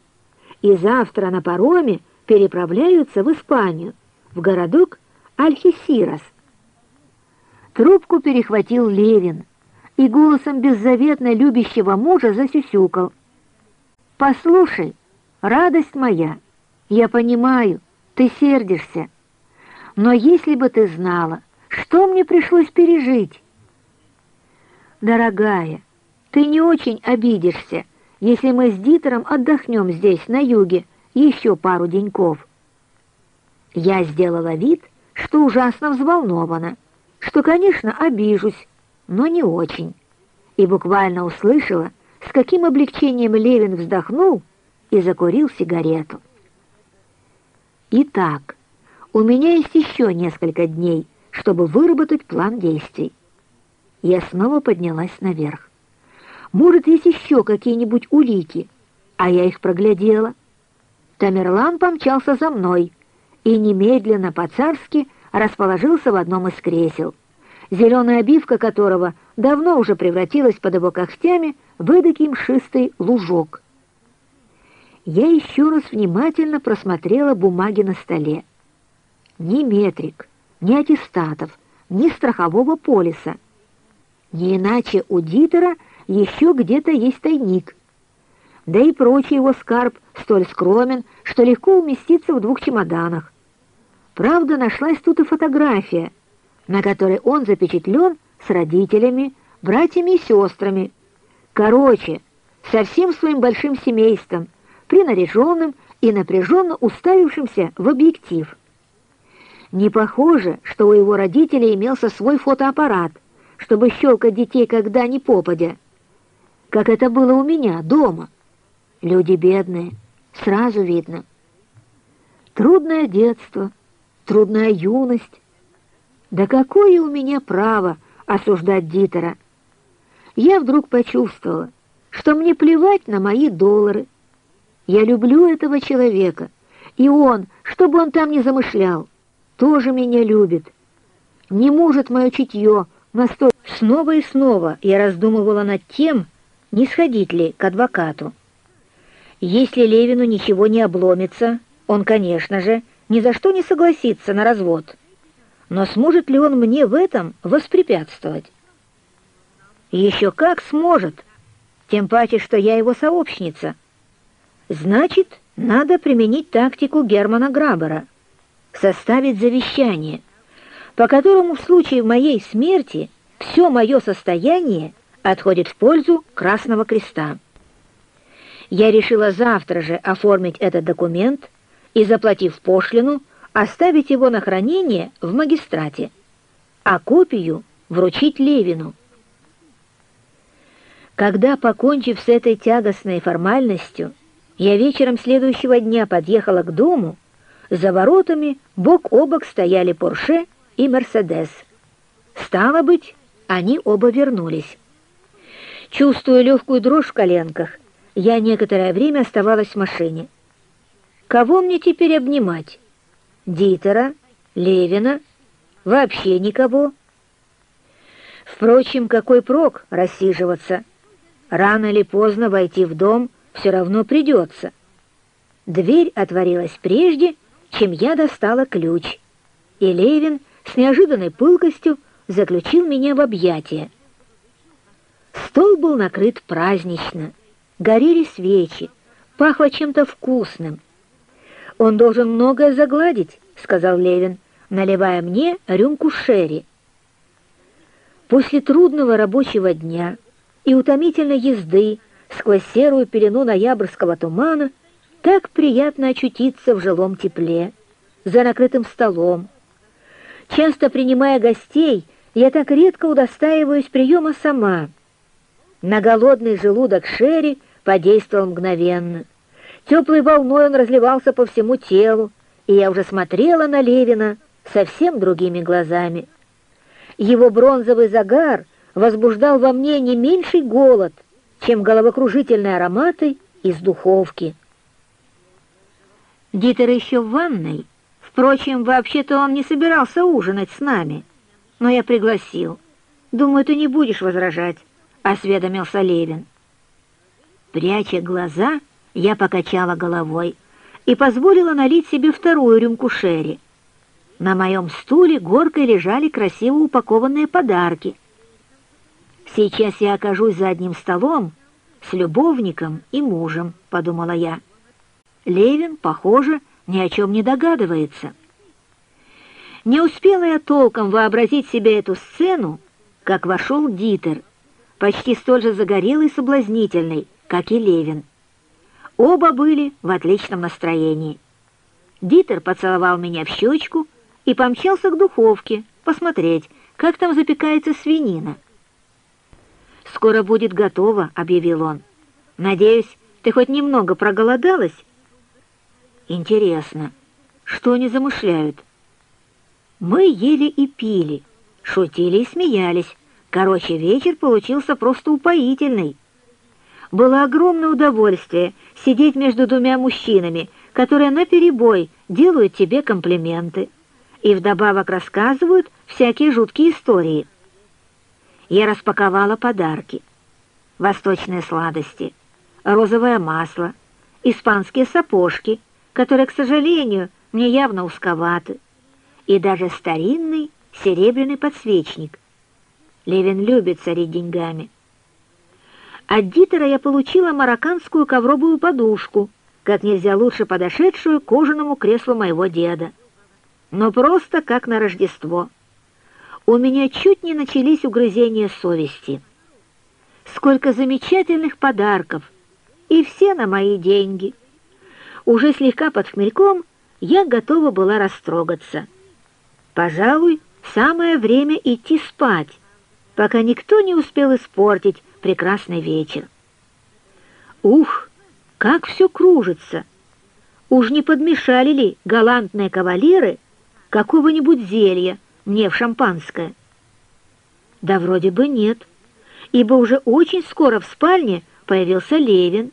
и завтра на пароме переправляются в Испанию, в городок Альхисирас. Трубку перехватил Левин и голосом беззаветно любящего мужа засюсюкал. «Послушай, радость моя, я понимаю, ты сердишься, но если бы ты знала, что мне пришлось пережить...» «Дорогая, ты не очень обидишься, если мы с Дитером отдохнем здесь, на юге, еще пару деньков». Я сделала вид, что ужасно взволнована, что, конечно, обижусь, но не очень, и буквально услышала, с каким облегчением Левин вздохнул и закурил сигарету. Итак, у меня есть еще несколько дней, чтобы выработать план действий. Я снова поднялась наверх. Может, есть еще какие-нибудь улики, а я их проглядела. Тамерлан помчался за мной и немедленно по-царски расположился в одном из кресел, зеленая обивка которого давно уже превратилась под его когтями в эдакий мшистый лужок. Я еще раз внимательно просмотрела бумаги на столе. Ни метрик, ни аттестатов, ни страхового полиса. Не иначе у Дитера еще где-то есть тайник. Да и прочий его скарб столь скромен, что легко уместится в двух чемоданах. Правда, нашлась тут и фотография, на которой он запечатлен с родителями, братьями и сестрами. Короче, со всем своим большим семейством, принаряженным и напряженно уставившимся в объектив. Не похоже, что у его родителей имелся свой фотоаппарат, чтобы щелкать детей когда ни попадя, как это было у меня дома. Люди бедные, сразу видно. Трудное детство — трудная юность. Да какое у меня право осуждать Дитера? Я вдруг почувствовала, что мне плевать на мои доллары. Я люблю этого человека, и он, что бы он там ни замышлял, тоже меня любит. Не может мое чутье настолько... Снова и снова я раздумывала над тем, не сходить ли к адвокату. Если Левину ничего не обломится, он, конечно же, ни за что не согласится на развод. Но сможет ли он мне в этом воспрепятствовать? Еще как сможет, тем паче, что я его сообщница. Значит, надо применить тактику Германа Грабера, составить завещание, по которому в случае моей смерти все мое состояние отходит в пользу Красного Креста. Я решила завтра же оформить этот документ и, заплатив пошлину, оставить его на хранение в магистрате, а копию вручить Левину. Когда, покончив с этой тягостной формальностью, я вечером следующего дня подъехала к дому, за воротами бок о бок стояли Порше и Мерседес. Стало быть, они оба вернулись. Чувствуя легкую дрожь в коленках, я некоторое время оставалась в машине. Кого мне теперь обнимать? Дитера? Левина? Вообще никого. Впрочем, какой прок рассиживаться? Рано или поздно войти в дом все равно придется. Дверь отворилась прежде, чем я достала ключ, и Левин с неожиданной пылкостью заключил меня в объятия. Стол был накрыт празднично, горели свечи, пахло чем-то вкусным — «Он должен многое загладить», — сказал Левин, наливая мне рюмку шерри. После трудного рабочего дня и утомительной езды сквозь серую пелену ноябрьского тумана так приятно очутиться в жилом тепле, за накрытым столом. Часто принимая гостей, я так редко удостаиваюсь приема сама. На голодный желудок Шерри подействовал мгновенно. Теплой волной он разливался по всему телу, и я уже смотрела на Левина совсем другими глазами. Его бронзовый загар возбуждал во мне не меньший голод, чем головокружительные ароматы из духовки. Дитер еще в ванной. Впрочем, вообще-то он не собирался ужинать с нами, но я пригласил. Думаю, ты не будешь возражать, — осведомился Левин. Пряча глаза, я покачала головой и позволила налить себе вторую рюмку шерри. На моем стуле горкой лежали красиво упакованные подарки. Сейчас я окажусь за одним столом с любовником и мужем, подумала я. Левин, похоже, ни о чем не догадывается. Не успела я толком вообразить себе эту сцену, как вошел Дитер, почти столь же загорелый и соблазнительный, как и Левин. Оба были в отличном настроении. Дитер поцеловал меня в щечку и помчался к духовке посмотреть, как там запекается свинина. «Скоро будет готово», — объявил он. «Надеюсь, ты хоть немного проголодалась?» «Интересно, что они замышляют?» Мы ели и пили, шутили и смеялись. Короче, вечер получился просто упоительный. Было огромное удовольствие сидеть между двумя мужчинами, которые наперебой делают тебе комплименты и вдобавок рассказывают всякие жуткие истории. Я распаковала подарки. Восточные сладости, розовое масло, испанские сапожки, которые, к сожалению, мне явно узковаты, и даже старинный серебряный подсвечник. Левин любит царить деньгами. От Дитера я получила марокканскую ковровую подушку, как нельзя лучше подошедшую к кожаному креслу моего деда но просто как на Рождество. У меня чуть не начались угрызения совести. Сколько замечательных подарков, и все на мои деньги. Уже слегка под хмельком я готова была растрогаться. Пожалуй, самое время идти спать, пока никто не успел испортить прекрасный вечер. Ух, как все кружится! Уж не подмешали ли галантные кавалеры какого-нибудь зелья мне в шампанское? Да вроде бы нет, ибо уже очень скоро в спальне появился Левин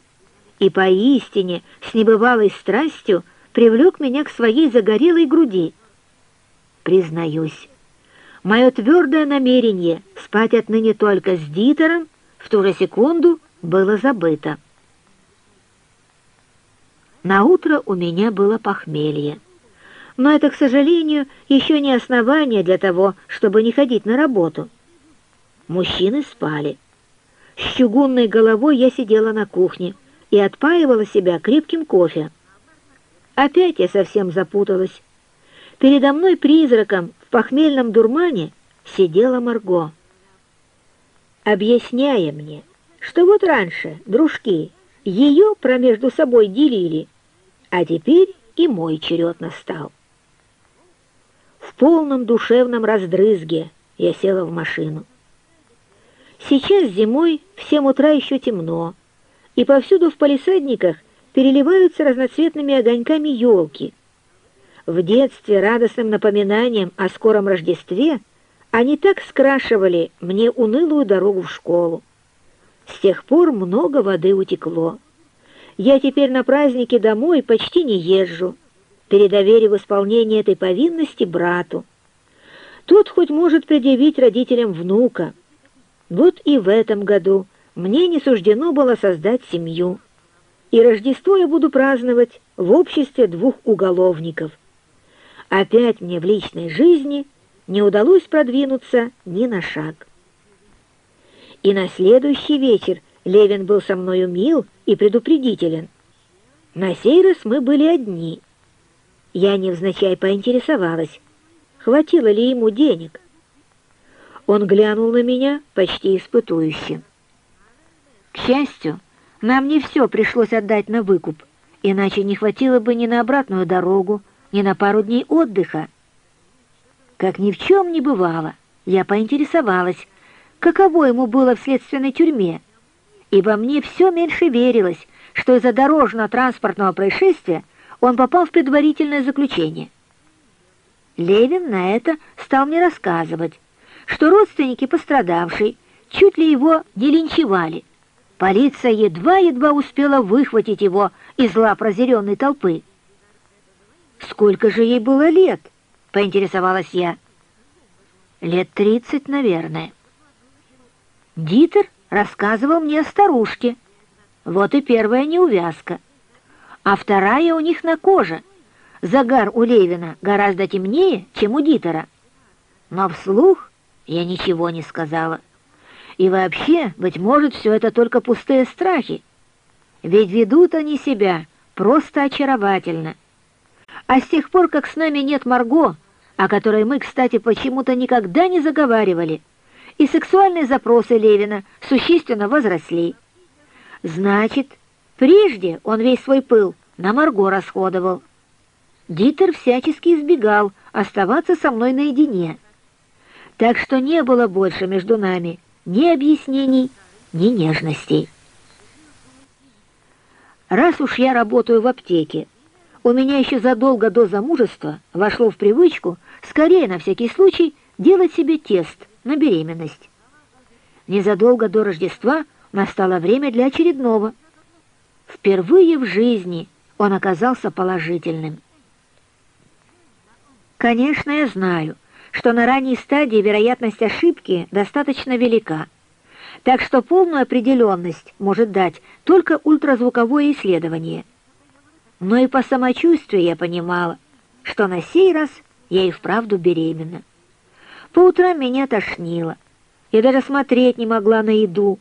и поистине с небывалой страстью привлек меня к своей загорелой груди. Признаюсь, мое твердое намерение спать отныне только с Дитером в ту же секунду было забыто. На утро у меня было похмелье но это, к сожалению, еще не основание для того, чтобы не ходить на работу. Мужчины спали. С чугунной головой я сидела на кухне и отпаивала себя крепким кофе. Опять я совсем запуталась. Передо мной призраком в похмельном дурмане сидела Марго. Объясняя мне, что вот раньше дружки ее промежду собой делили, а теперь и мой черед настал. В полном душевном раздрызге я села в машину. Сейчас зимой в семь утра еще темно, и повсюду в палисадниках переливаются разноцветными огоньками елки. В детстве радостным напоминанием о скором Рождестве они так скрашивали мне унылую дорогу в школу. С тех пор много воды утекло. Я теперь на праздники домой почти не езжу, передоверив исполнение этой повинности брату. Тот хоть может предъявить родителям внука. Вот и в этом году мне не суждено было создать семью, и Рождество я буду праздновать в обществе двух уголовников. Опять мне в личной жизни не удалось продвинуться ни на шаг. И на следующий вечер Левин был со мною мил и предупредителен. На сей раз мы были одни — я невзначай поинтересовалась, хватило ли ему денег. Он глянул на меня почти испытующе. К счастью, нам не все пришлось отдать на выкуп, иначе не хватило бы ни на обратную дорогу, ни на пару дней отдыха. Как ни в чем не бывало, я поинтересовалась, каково ему было в следственной тюрьме, ибо мне все меньше верилось, что из-за дорожно-транспортного происшествия он попал в предварительное заключение. Левин на это стал мне рассказывать, что родственники пострадавшей чуть ли его не линчевали. Полиция едва-едва успела выхватить его из лап разъяренной толпы. «Сколько же ей было лет?» — поинтересовалась я. «Лет тридцать, наверное». Дитер рассказывал мне о старушке. Вот и первая неувязка. А вторая у них на коже. Загар у Левина гораздо темнее, чем у Дитера. Но вслух я ничего не сказала. И вообще, быть может, все это только пустые страхи. Ведь ведут они себя просто очаровательно. А с тех пор, как с нами нет Марго, о которой мы, кстати, почему-то никогда не заговаривали, и сексуальные запросы Левина существенно возросли. Значит, прежде он весь свой пыл на Марго расходовал. Дитер всячески избегал оставаться со мной наедине. Так что не было больше между нами ни объяснений, ни нежностей. Раз уж я работаю в аптеке, у меня еще задолго до замужества вошло в привычку скорее на всякий случай делать себе тест на беременность. Незадолго до Рождества настало время для очередного. Впервые в жизни он оказался положительным. Конечно, я знаю, что на ранней стадии вероятность ошибки достаточно велика, так что полную определенность может дать только ультразвуковое исследование. Но и по самочувствию я понимала, что на сей раз я и вправду беременна. По утрам меня тошнило, я даже смотреть не могла на еду.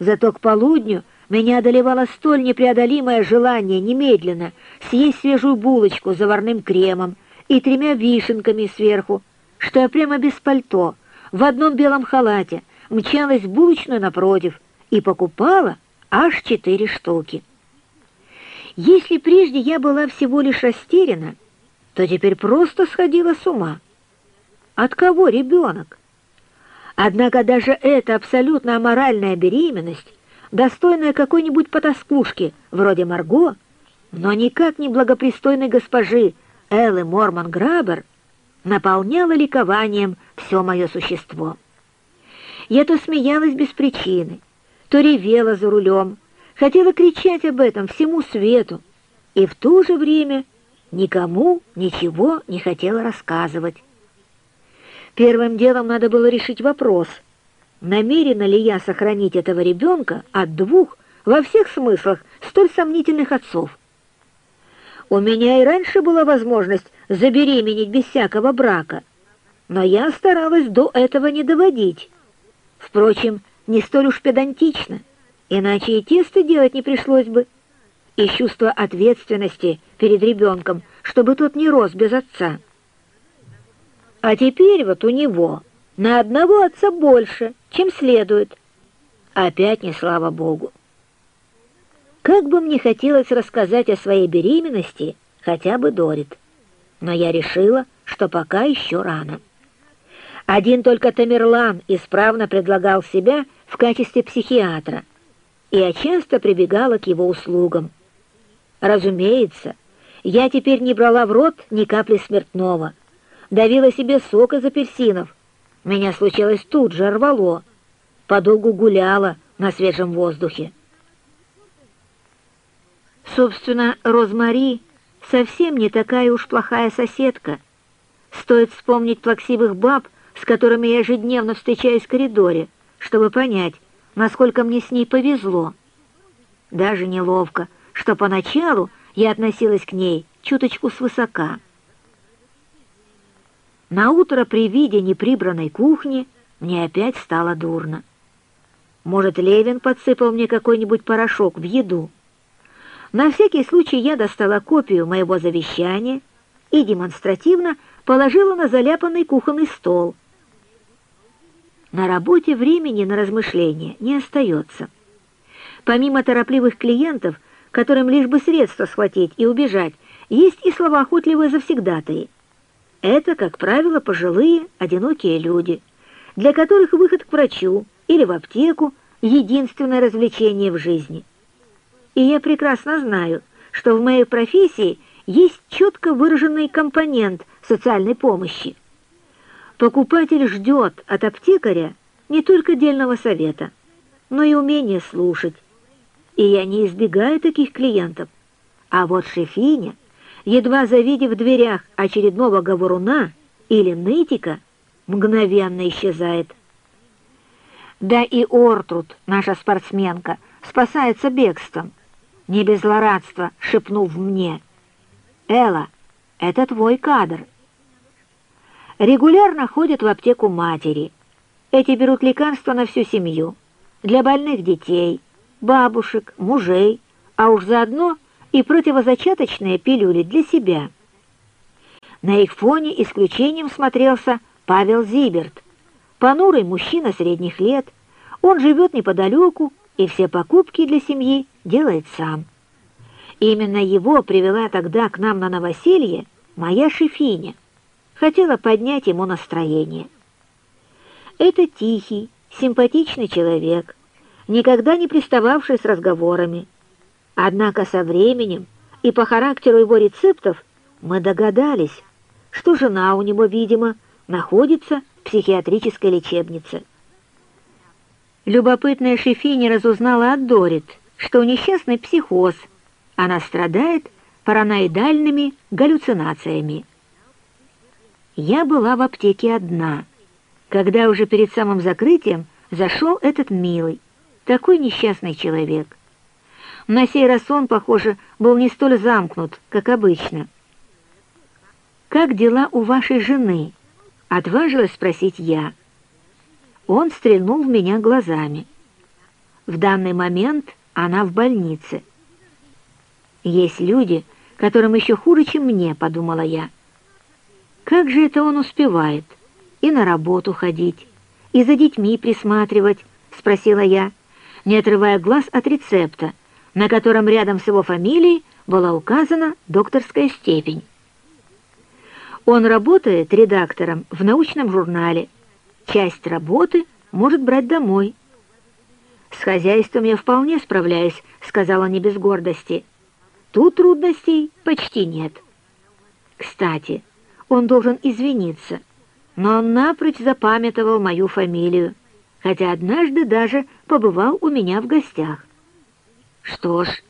Зато к полудню меня одолевало столь непреодолимое желание немедленно съесть свежую булочку с заварным кремом и тремя вишенками сверху, что я прямо без пальто, в одном белом халате, мчалась в булочную напротив и покупала аж четыре штуки. Если прежде я была всего лишь растеряна, то теперь просто сходила с ума. От кого ребенок? Однако даже эта абсолютно аморальная беременность, достойная какой-нибудь потаскушки, вроде Марго, но никак не благопристойной госпожи Эллы Мормон Грабер, наполняла ликованием все мое существо. Я то смеялась без причины, то ревела за рулем, хотела кричать об этом всему свету, и в то же время никому ничего не хотела рассказывать. Первым делом надо было решить вопрос, намерена ли я сохранить этого ребенка от двух, во всех смыслах, столь сомнительных отцов. У меня и раньше была возможность забеременеть без всякого брака, но я старалась до этого не доводить. Впрочем, не столь уж педантично, иначе и тесто делать не пришлось бы. И чувство ответственности перед ребенком, чтобы тот не рос без отца. А теперь вот у него на одного отца больше, чем следует. Опять не слава Богу. Как бы мне хотелось рассказать о своей беременности хотя бы Дорит, но я решила, что пока еще рано. Один только Тамерлан исправно предлагал себя в качестве психиатра, и я часто прибегала к его услугам. Разумеется, я теперь не брала в рот ни капли смертного, давила себе сок из апельсинов. Меня случалось тут же рвало, подолгу гуляла на свежем воздухе. Собственно, Розмари совсем не такая уж плохая соседка. Стоит вспомнить плаксивых баб, с которыми я ежедневно встречаюсь в коридоре, чтобы понять, насколько мне с ней повезло. Даже неловко, что поначалу я относилась к ней чуточку свысока. На утро при виде неприбранной кухни мне опять стало дурно. Может, Левин подсыпал мне какой-нибудь порошок в еду. На всякий случай я достала копию моего завещания и демонстративно положила на заляпанный кухонный стол. На работе времени на размышления не остается. Помимо торопливых клиентов, которым лишь бы средства схватить и убежать, есть и словоохотливые завсегдатаи. Это, как правило, пожилые, одинокие люди, для которых выход к врачу или в аптеку — единственное развлечение в жизни — и я прекрасно знаю, что в моей профессии есть четко выраженный компонент социальной помощи. Покупатель ждет от аптекаря не только дельного совета, но и умения слушать. И я не избегаю таких клиентов. А вот шефиня, едва завидев в дверях очередного говоруна или нытика, мгновенно исчезает. Да и Ортруд, наша спортсменка, спасается бегством. Не без злорадства, шепнув мне. «Элла, это твой кадр». Регулярно ходят в аптеку матери. Эти берут лекарства на всю семью. Для больных детей, бабушек, мужей, а уж заодно и противозачаточные пилюли для себя. На их фоне исключением смотрелся Павел Зиберт, понурый мужчина средних лет. Он живет неподалеку и все покупки для семьи делает сам. Именно его привела тогда к нам на новоселье моя шефиня. Хотела поднять ему настроение. Это тихий, симпатичный человек, никогда не пристававший с разговорами. Однако со временем и по характеру его рецептов мы догадались, что жена у него, видимо, находится в психиатрической лечебнице. Любопытная Шефини разузнала от Дорит, что у несчастный психоз, она страдает параноидальными галлюцинациями. Я была в аптеке одна, когда уже перед самым закрытием зашел этот милый, такой несчастный человек. На сей раз он, похоже, был не столь замкнут, как обычно. «Как дела у вашей жены?» — отважилась спросить я. Он стрельнул в меня глазами. В данный момент она в больнице. «Есть люди, которым еще хуже, чем мне», — подумала я. «Как же это он успевает? И на работу ходить, и за детьми присматривать?» — спросила я, не отрывая глаз от рецепта, на котором рядом с его фамилией была указана докторская степень. Он работает редактором в научном журнале. Часть работы может брать домой. «С хозяйством я вполне справляюсь», — сказала не без гордости. «Тут трудностей почти нет». Кстати, он должен извиниться, но он напрочь запамятовал мою фамилию, хотя однажды даже побывал у меня в гостях. Что ж,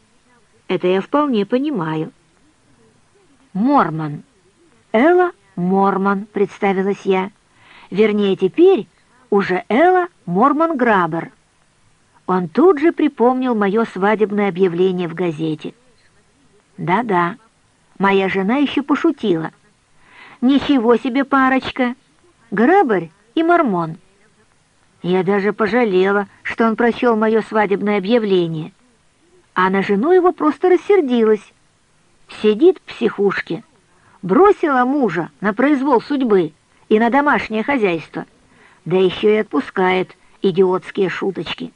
это я вполне понимаю. Мормон. Элла Мормон, представилась я. Вернее, теперь уже Элла Мормон Грабер. Он тут же припомнил мое свадебное объявление в газете. Да-да, моя жена еще пошутила. Ничего себе парочка, Грабер и Мормон. Я даже пожалела, что он прочел мое свадебное объявление а на жену его просто рассердилась. Сидит в психушке, бросила мужа на произвол судьбы и на домашнее хозяйство, да еще и отпускает идиотские шуточки.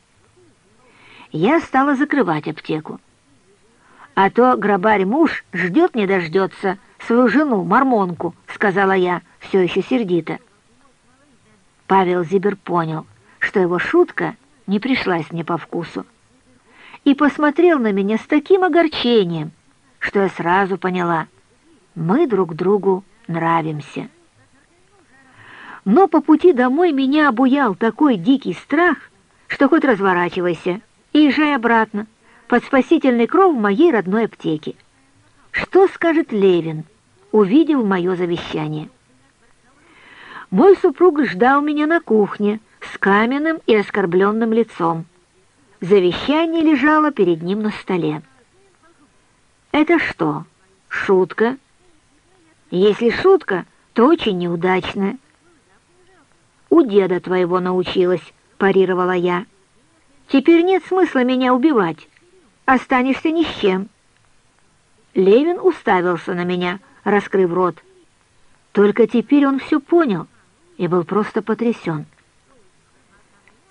Я стала закрывать аптеку. «А то грабарь-муж ждет не дождется свою жену, мормонку», — сказала я, все еще сердито. Павел Зибер понял, что его шутка не пришлась мне по вкусу и посмотрел на меня с таким огорчением, что я сразу поняла, мы друг другу нравимся. Но по пути домой меня обуял такой дикий страх, что хоть разворачивайся и езжай обратно под спасительный кров моей родной аптеки. Что скажет Левин, увидев мое завещание? Мой супруг ждал меня на кухне с каменным и оскорбленным лицом. Завещание лежало перед ним на столе. «Это что, шутка?» «Если шутка, то очень неудачная». «У деда твоего научилась», — парировала я. «Теперь нет смысла меня убивать. Останешься ни с чем». Левин уставился на меня, раскрыв рот. Только теперь он все понял и был просто потрясен.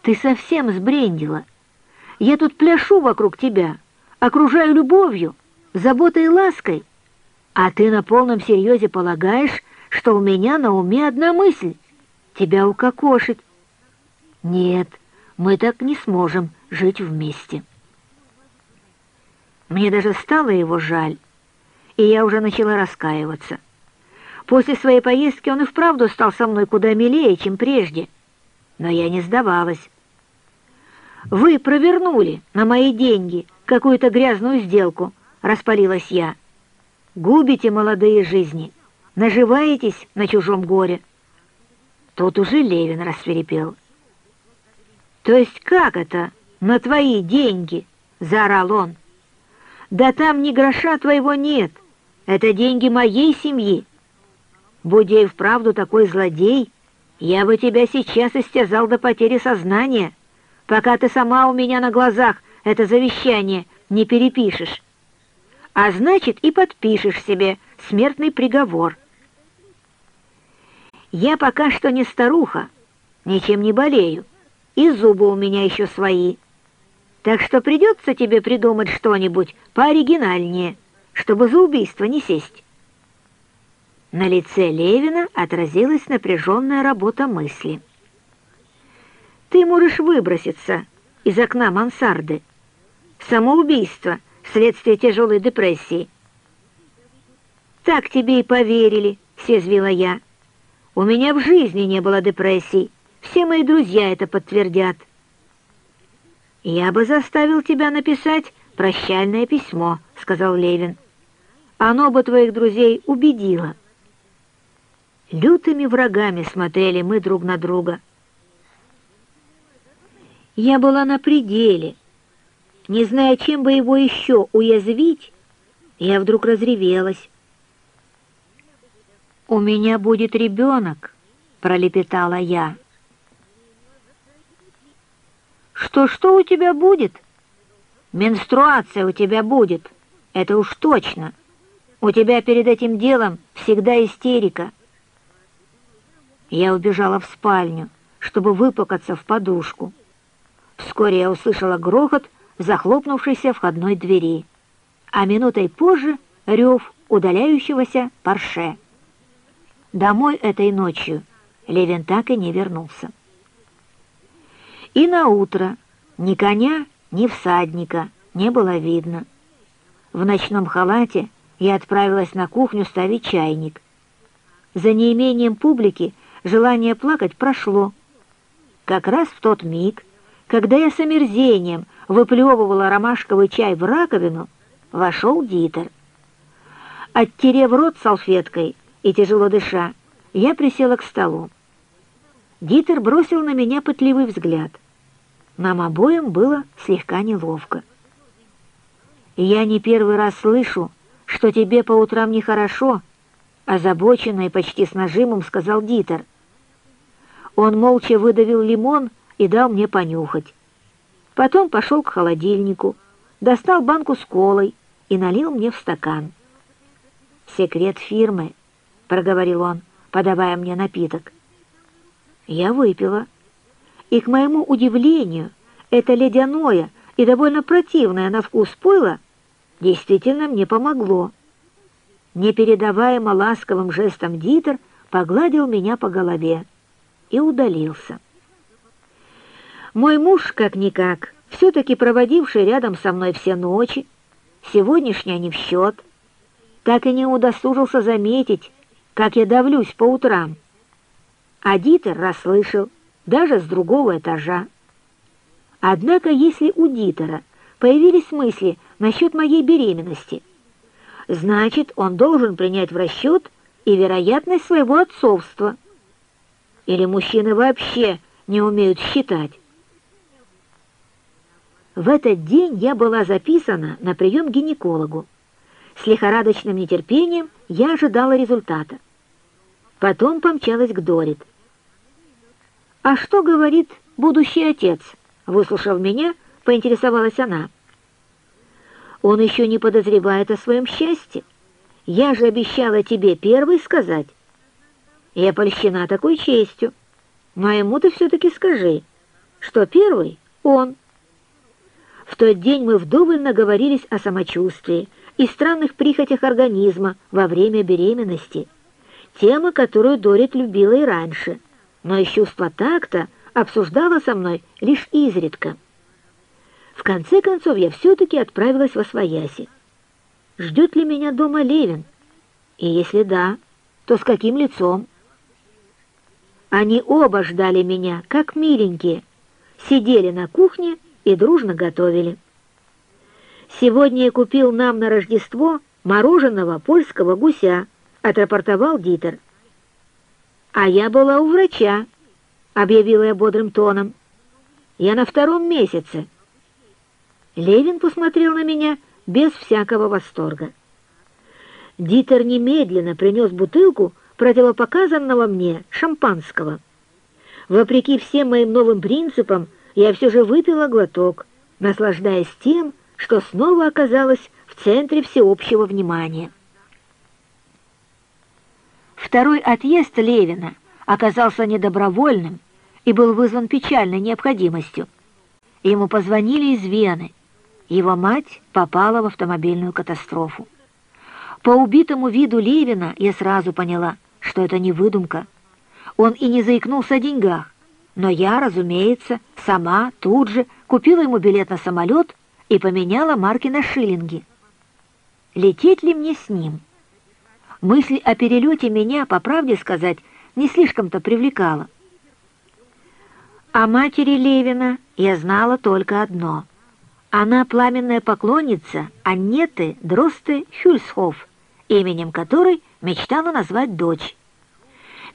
«Ты совсем сбрендила. Я тут пляшу вокруг тебя, окружаю любовью, заботой и лаской, а ты на полном серьезе полагаешь, что у меня на уме одна мысль — тебя укокошить. Нет, мы так не сможем жить вместе. Мне даже стало его жаль, и я уже начала раскаиваться. После своей поездки он и вправду стал со мной куда милее, чем прежде. Но я не сдавалась. «Вы провернули на мои деньги какую-то грязную сделку», — распалилась я. «Губите молодые жизни, наживаетесь на чужом горе». Тут уже Левин рассверепел. «То есть как это на твои деньги?» — заорал он. «Да там ни гроша твоего нет. Это деньги моей семьи. Будь я и вправду такой злодей, я бы тебя сейчас истязал до потери сознания, пока ты сама у меня на глазах это завещание не перепишешь. А значит, и подпишешь себе смертный приговор. Я пока что не старуха, ничем не болею, и зубы у меня еще свои. Так что придется тебе придумать что-нибудь пооригинальнее, чтобы за убийство не сесть». На лице Левина отразилась напряженная работа мысли. «Ты можешь выброситься из окна мансарды. Самоубийство вследствие тяжелой депрессии». «Так тебе и поверили», — съязвила я. «У меня в жизни не было депрессий. Все мои друзья это подтвердят». «Я бы заставил тебя написать прощальное письмо», — сказал Левин. «Оно бы твоих друзей убедило». Лютыми врагами смотрели мы друг на друга. Я была на пределе. Не зная, чем бы его еще уязвить, я вдруг разревелась. «У меня будет ребенок», — пролепетала я. «Что-что у тебя будет?» «Менструация у тебя будет, это уж точно. У тебя перед этим делом всегда истерика». Я убежала в спальню, чтобы выплакаться в подушку. Вскоре я услышала грохот захлопнувшейся входной двери, а минутой позже рев удаляющегося парше. Домой этой ночью Левин так и не вернулся. И на утро ни коня, ни всадника не было видно. В ночном халате я отправилась на кухню ставить чайник. За неимением публики желание плакать прошло. Как раз в тот миг, когда я с омерзением выплевывала ромашковый чай в раковину, вошел Дитер. Оттерев рот салфеткой и тяжело дыша, я присела к столу. Дитер бросил на меня пытливый взгляд. Нам обоим было слегка неловко. «Я не первый раз слышу, что тебе по утрам нехорошо», озабоченно и почти с нажимом сказал Дитер. Он молча выдавил лимон и дал мне понюхать. Потом пошел к холодильнику, достал банку с колой и налил мне в стакан. «Секрет фирмы», — проговорил он, подавая мне напиток. Я выпила, и, к моему удивлению, это ледяное и довольно противное на вкус пойло действительно мне помогло. Непередаваемо ласковым жестом Дитер погладил меня по голове и удалился. Мой муж, как-никак, все-таки проводивший рядом со мной все ночи, сегодняшний не в счет, так и не удосужился заметить, как я давлюсь по утрам. А Дитер расслышал, даже с другого этажа. Однако, если у Дитера появились мысли насчет моей беременности, значит, он должен принять в расчет и вероятность своего отцовства — или мужчины вообще не умеют считать? В этот день я была записана на прием к гинекологу. С лихорадочным нетерпением я ожидала результата. Потом помчалась к Дорит. «А что говорит будущий отец?» Выслушав меня, поинтересовалась она. «Он еще не подозревает о своем счастье. Я же обещала тебе первой сказать». Я польщена такой честью. Но ему ты все-таки скажи, что первый — он. В тот день мы вдоволь наговорились о самочувствии и странных прихотях организма во время беременности. Тема, которую Дорит любила и раньше, но из чувства такта обсуждала со мной лишь изредка. В конце концов я все-таки отправилась во Свояси. Ждет ли меня дома Левин? И если да, то с каким лицом? Они оба ждали меня, как миленькие, сидели на кухне и дружно готовили. «Сегодня я купил нам на Рождество мороженого польского гуся», — отрапортовал Дитер. «А я была у врача», — объявила я бодрым тоном. «Я на втором месяце». Левин посмотрел на меня без всякого восторга. Дитер немедленно принес бутылку противопоказанного мне шампанского. Вопреки всем моим новым принципам, я все же выпила глоток, наслаждаясь тем, что снова оказалась в центре всеобщего внимания. Второй отъезд Левина оказался недобровольным и был вызван печальной необходимостью. Ему позвонили из Вены. Его мать попала в автомобильную катастрофу. По убитому виду Левина я сразу поняла, что это не выдумка. Он и не заикнулся о деньгах, но я, разумеется, сама тут же купила ему билет на самолет и поменяла марки на шиллинги. Лететь ли мне с ним? Мысль о перелете меня, по правде сказать, не слишком-то привлекала. О матери Левина я знала только одно. Она пламенная поклонница Аннеты Дросты Хюльсхоф, именем которой мечтала назвать дочь.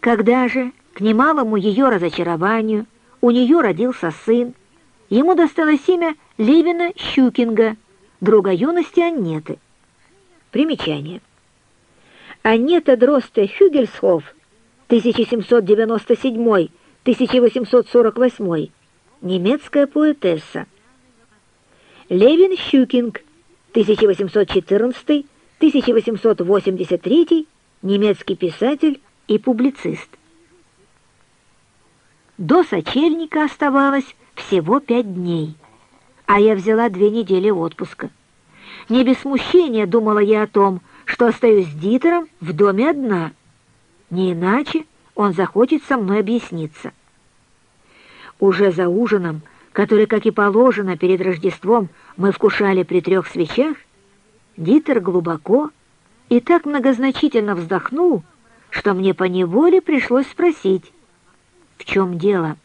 Когда же, к немалому ее разочарованию, у нее родился сын, ему досталось имя Левина Щукинга, друга юности Аннеты. Примечание. Аннета Дросте Хюгельсхоф, 1797-1848, немецкая поэтесса. Левин Щукинг, 1814-1883, немецкий писатель и публицист. До сочельника оставалось всего пять дней, а я взяла две недели отпуска. Не без смущения думала я о том, что остаюсь с Дитером в доме одна. Не иначе он захочет со мной объясниться. Уже за ужином, который, как и положено, перед Рождеством мы вкушали при трех свечах, Дитер глубоко и так многозначительно вздохнул, что мне поневоле пришлось спросить, в чем дело.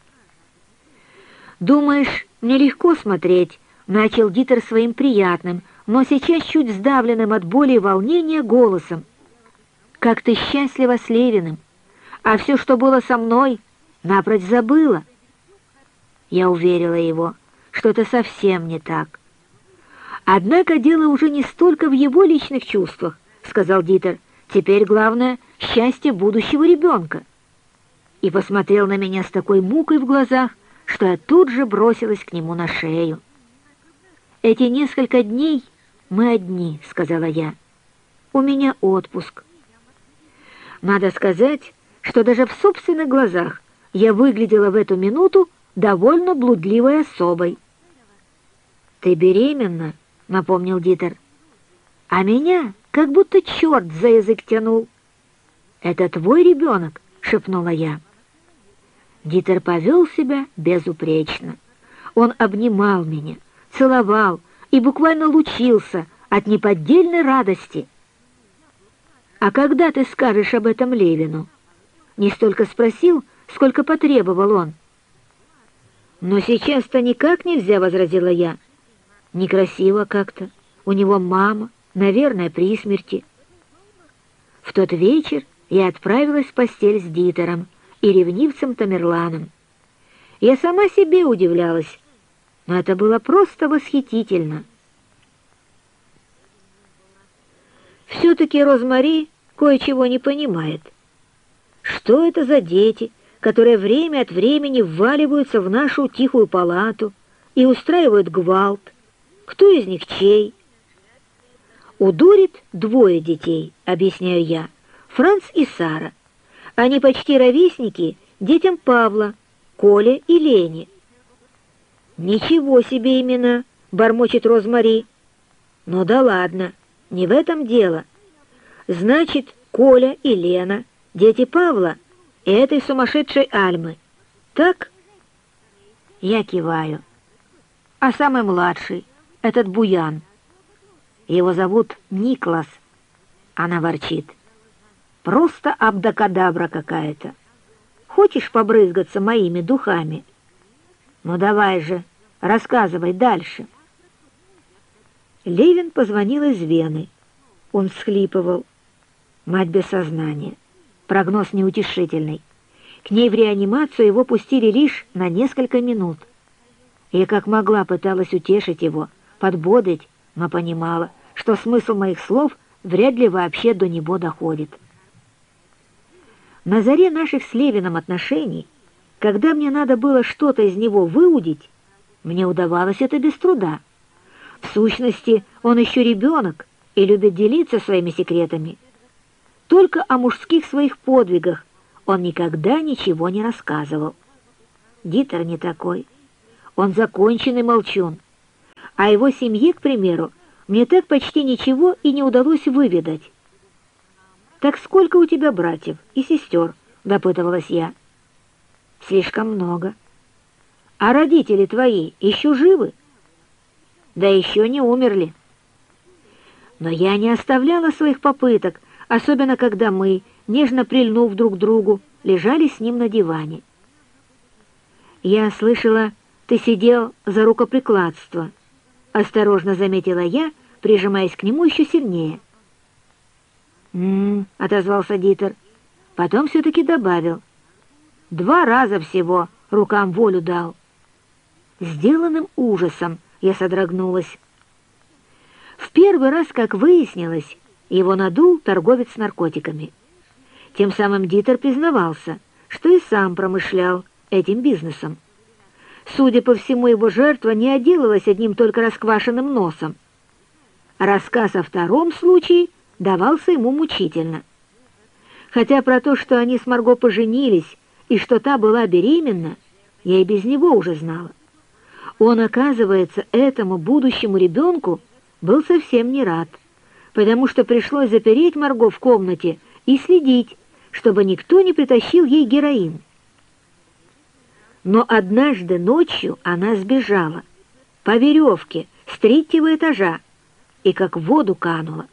«Думаешь, мне легко смотреть?» — начал Дитер своим приятным, но сейчас чуть сдавленным от боли и волнения голосом. «Как ты счастлива с Левиным, а все, что было со мной, напрочь забыла». Я уверила его, что это совсем не так. «Однако дело уже не столько в его личных чувствах», — сказал Дитер. «Теперь главное — счастье будущего ребенка». И посмотрел на меня с такой мукой в глазах, что я тут же бросилась к нему на шею. Эти несколько дней мы одни, сказала я. У меня отпуск. Надо сказать, что даже в собственных глазах я выглядела в эту минуту довольно блудливой особой. «Ты беременна?» — напомнил Дитер. «А меня как будто черт за язык тянул». «Это твой ребенок?» — шепнула я. Дитер повел себя безупречно. Он обнимал меня, целовал и буквально лучился от неподдельной радости. «А когда ты скажешь об этом Левину?» Не столько спросил, сколько потребовал он. «Но сейчас-то никак нельзя», — возразила я. «Некрасиво как-то. У него мама, наверное, при смерти». В тот вечер я отправилась в постель с Дитером и ревнивцем Тамерланом. Я сама себе удивлялась, но это было просто восхитительно. Все-таки Розмари кое-чего не понимает. Что это за дети, которые время от времени вваливаются в нашу тихую палату и устраивают гвалт? Кто из них чей? У двое детей, объясняю я, Франц и Сара. Они почти ровесники детям Павла, Коле и Лене. «Ничего себе имена!» — бормочет Розмари. «Ну да ладно, не в этом дело. Значит, Коля и Лена — дети Павла и этой сумасшедшей Альмы. Так?» Я киваю. А самый младший, этот Буян. Его зовут Никлас. Она ворчит. Просто абдакадабра какая-то. Хочешь побрызгаться моими духами? Ну давай же, рассказывай дальше. Левин позвонил из Вены. Он всхлипывал. Мать без сознания. Прогноз неутешительный. К ней в реанимацию его пустили лишь на несколько минут. Я как могла пыталась утешить его, подбодрить, но понимала, что смысл моих слов вряд ли вообще до него доходит. На заре наших с Левином отношений, когда мне надо было что-то из него выудить, мне удавалось это без труда. В сущности, он еще ребенок и любит делиться своими секретами. Только о мужских своих подвигах он никогда ничего не рассказывал. Дитер не такой. Он законченный молчун. А его семье, к примеру, мне так почти ничего и не удалось выведать. «Так сколько у тебя братьев и сестер?» — допытывалась я. «Слишком много». «А родители твои еще живы?» «Да еще не умерли». Но я не оставляла своих попыток, особенно когда мы, нежно прильнув друг к другу, лежали с ним на диване. «Я слышала, ты сидел за рукоприкладство», — осторожно заметила я, прижимаясь к нему еще сильнее. «М-м-м», отозвался Дитер. Потом все-таки добавил. «Два раза всего рукам волю дал». Сделанным ужасом я содрогнулась. В первый раз, как выяснилось, его надул торговец с наркотиками. Тем самым Дитер признавался, что и сам промышлял этим бизнесом. Судя по всему, его жертва не отделалась одним только расквашенным носом. Рассказ о втором случае — давался ему мучительно. Хотя про то, что они с Марго поженились и что та была беременна, я и без него уже знала. Он, оказывается, этому будущему ребенку был совсем не рад, потому что пришлось запереть Марго в комнате и следить, чтобы никто не притащил ей героин. Но однажды ночью она сбежала по веревке с третьего этажа и как в воду канула.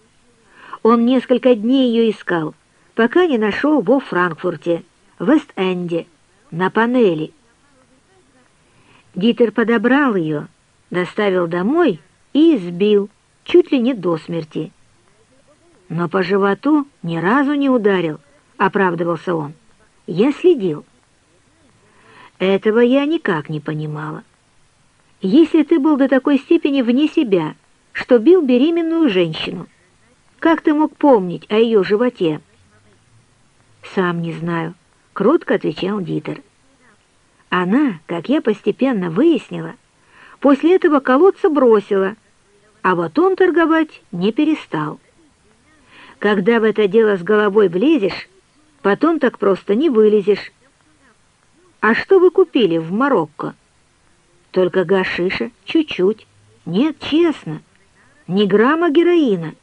Он несколько дней ее искал, пока не нашел во Франкфурте, в Эст-Энде, на панели. Дитер подобрал ее, доставил домой и избил, чуть ли не до смерти. Но по животу ни разу не ударил, оправдывался он. Я следил. Этого я никак не понимала. Если ты был до такой степени вне себя, что бил беременную женщину, как ты мог помнить о ее животе?» «Сам не знаю», — кротко отвечал Дитер. Она, как я постепенно выяснила, после этого колодца бросила, а вот он торговать не перестал. Когда в это дело с головой влезешь, потом так просто не вылезешь. А что вы купили в Марокко? Только гашиша, чуть-чуть. Нет, честно, ни грамма героина.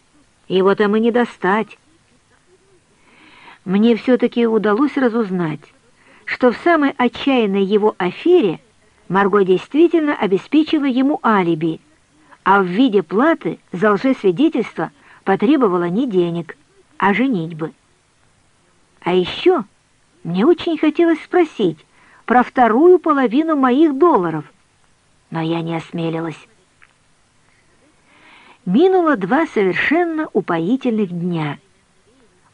Его там и не достать. Мне все-таки удалось разузнать, что в самой отчаянной его афере Марго действительно обеспечила ему алиби, а в виде платы за лжесвидетельство потребовала не денег, а женитьбы. А еще мне очень хотелось спросить про вторую половину моих долларов, но я не осмелилась. Минуло два совершенно упоительных дня.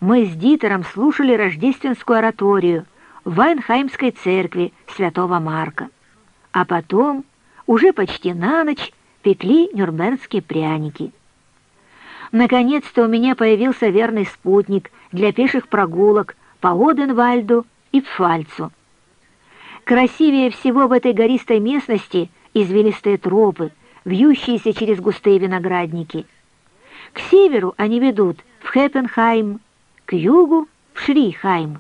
Мы с Дитером слушали рождественскую ораторию в Вайнхаймской церкви святого Марка, а потом, уже почти на ночь, пекли нюрнбергские пряники. Наконец-то у меня появился верный спутник для пеших прогулок по Оденвальду и Пфальцу. Красивее всего в этой гористой местности извилистые тропы, вьющиеся через густые виноградники. К северу они ведут в Хеппенхайм, к югу — в Шрихайм.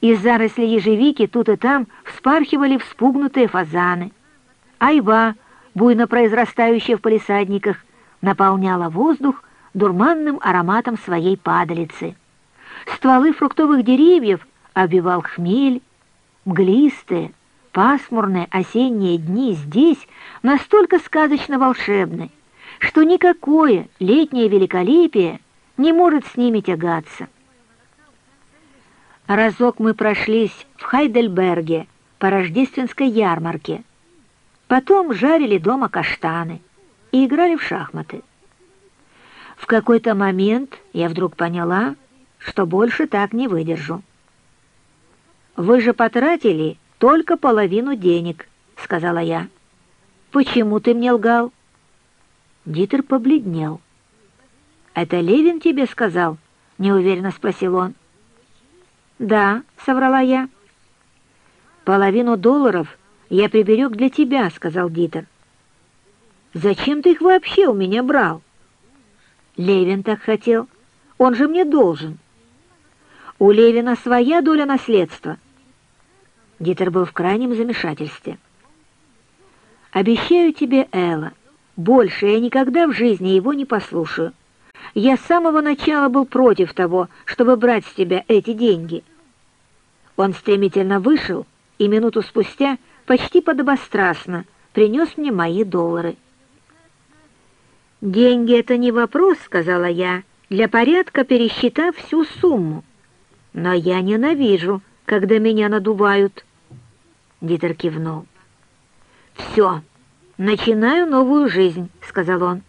Из зарослей ежевики тут и там вспархивали вспугнутые фазаны. Айва, буйно произрастающая в палисадниках, наполняла воздух дурманным ароматом своей падалицы. Стволы фруктовых деревьев обивал хмель, мглистые, Пасмурные осенние дни здесь настолько сказочно волшебны, что никакое летнее великолепие не может с ними тягаться. Разок мы прошлись в Хайдельберге по рождественской ярмарке. Потом жарили дома каштаны и играли в шахматы. В какой-то момент я вдруг поняла, что больше так не выдержу. «Вы же потратили только половину денег», — сказала я. «Почему ты мне лгал?» Дитер побледнел. «Это Левин тебе сказал?» — неуверенно спросил он. «Да», — соврала я. «Половину долларов я приберег для тебя», — сказал Дитер. «Зачем ты их вообще у меня брал?» «Левин так хотел. Он же мне должен». «У Левина своя доля наследства». Дитер был в крайнем замешательстве. «Обещаю тебе, Элла, больше я никогда в жизни его не послушаю. Я с самого начала был против того, чтобы брать с тебя эти деньги». Он стремительно вышел и минуту спустя почти подобострастно принес мне мои доллары. «Деньги — это не вопрос», — сказала я, для порядка пересчитав всю сумму. «Но я ненавижу, когда меня надувают». Дитер кивнул. «Все, начинаю новую жизнь», — сказал он.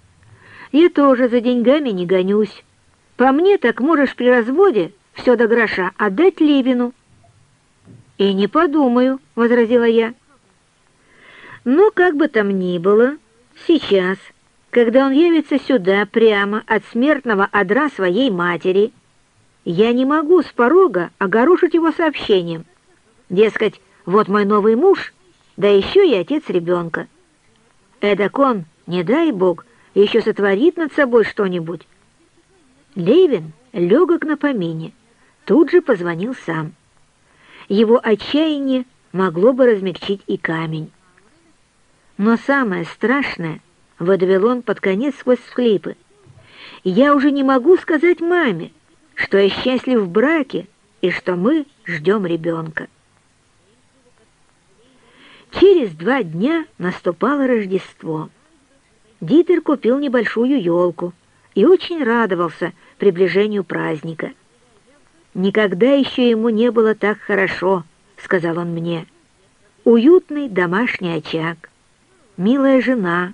«Я тоже за деньгами не гонюсь. По мне так можешь при разводе все до гроша отдать Левину». «И не подумаю», — возразила я. «Но как бы там ни было, сейчас, когда он явится сюда прямо от смертного одра своей матери, я не могу с порога огорошить его сообщением. Дескать, вот мой новый муж, да еще и отец ребенка. Эдак он, не дай бог, еще сотворит над собой что-нибудь». Левин, легок на помине, тут же позвонил сам. Его отчаяние могло бы размягчить и камень. Но самое страшное выдавил он под конец сквозь схлипы. «Я уже не могу сказать маме, что я счастлив в браке и что мы ждем ребенка». Через два дня наступало Рождество. Дитер купил небольшую елку и очень радовался приближению праздника. «Никогда еще ему не было так хорошо», — сказал он мне. «Уютный домашний очаг, милая жена,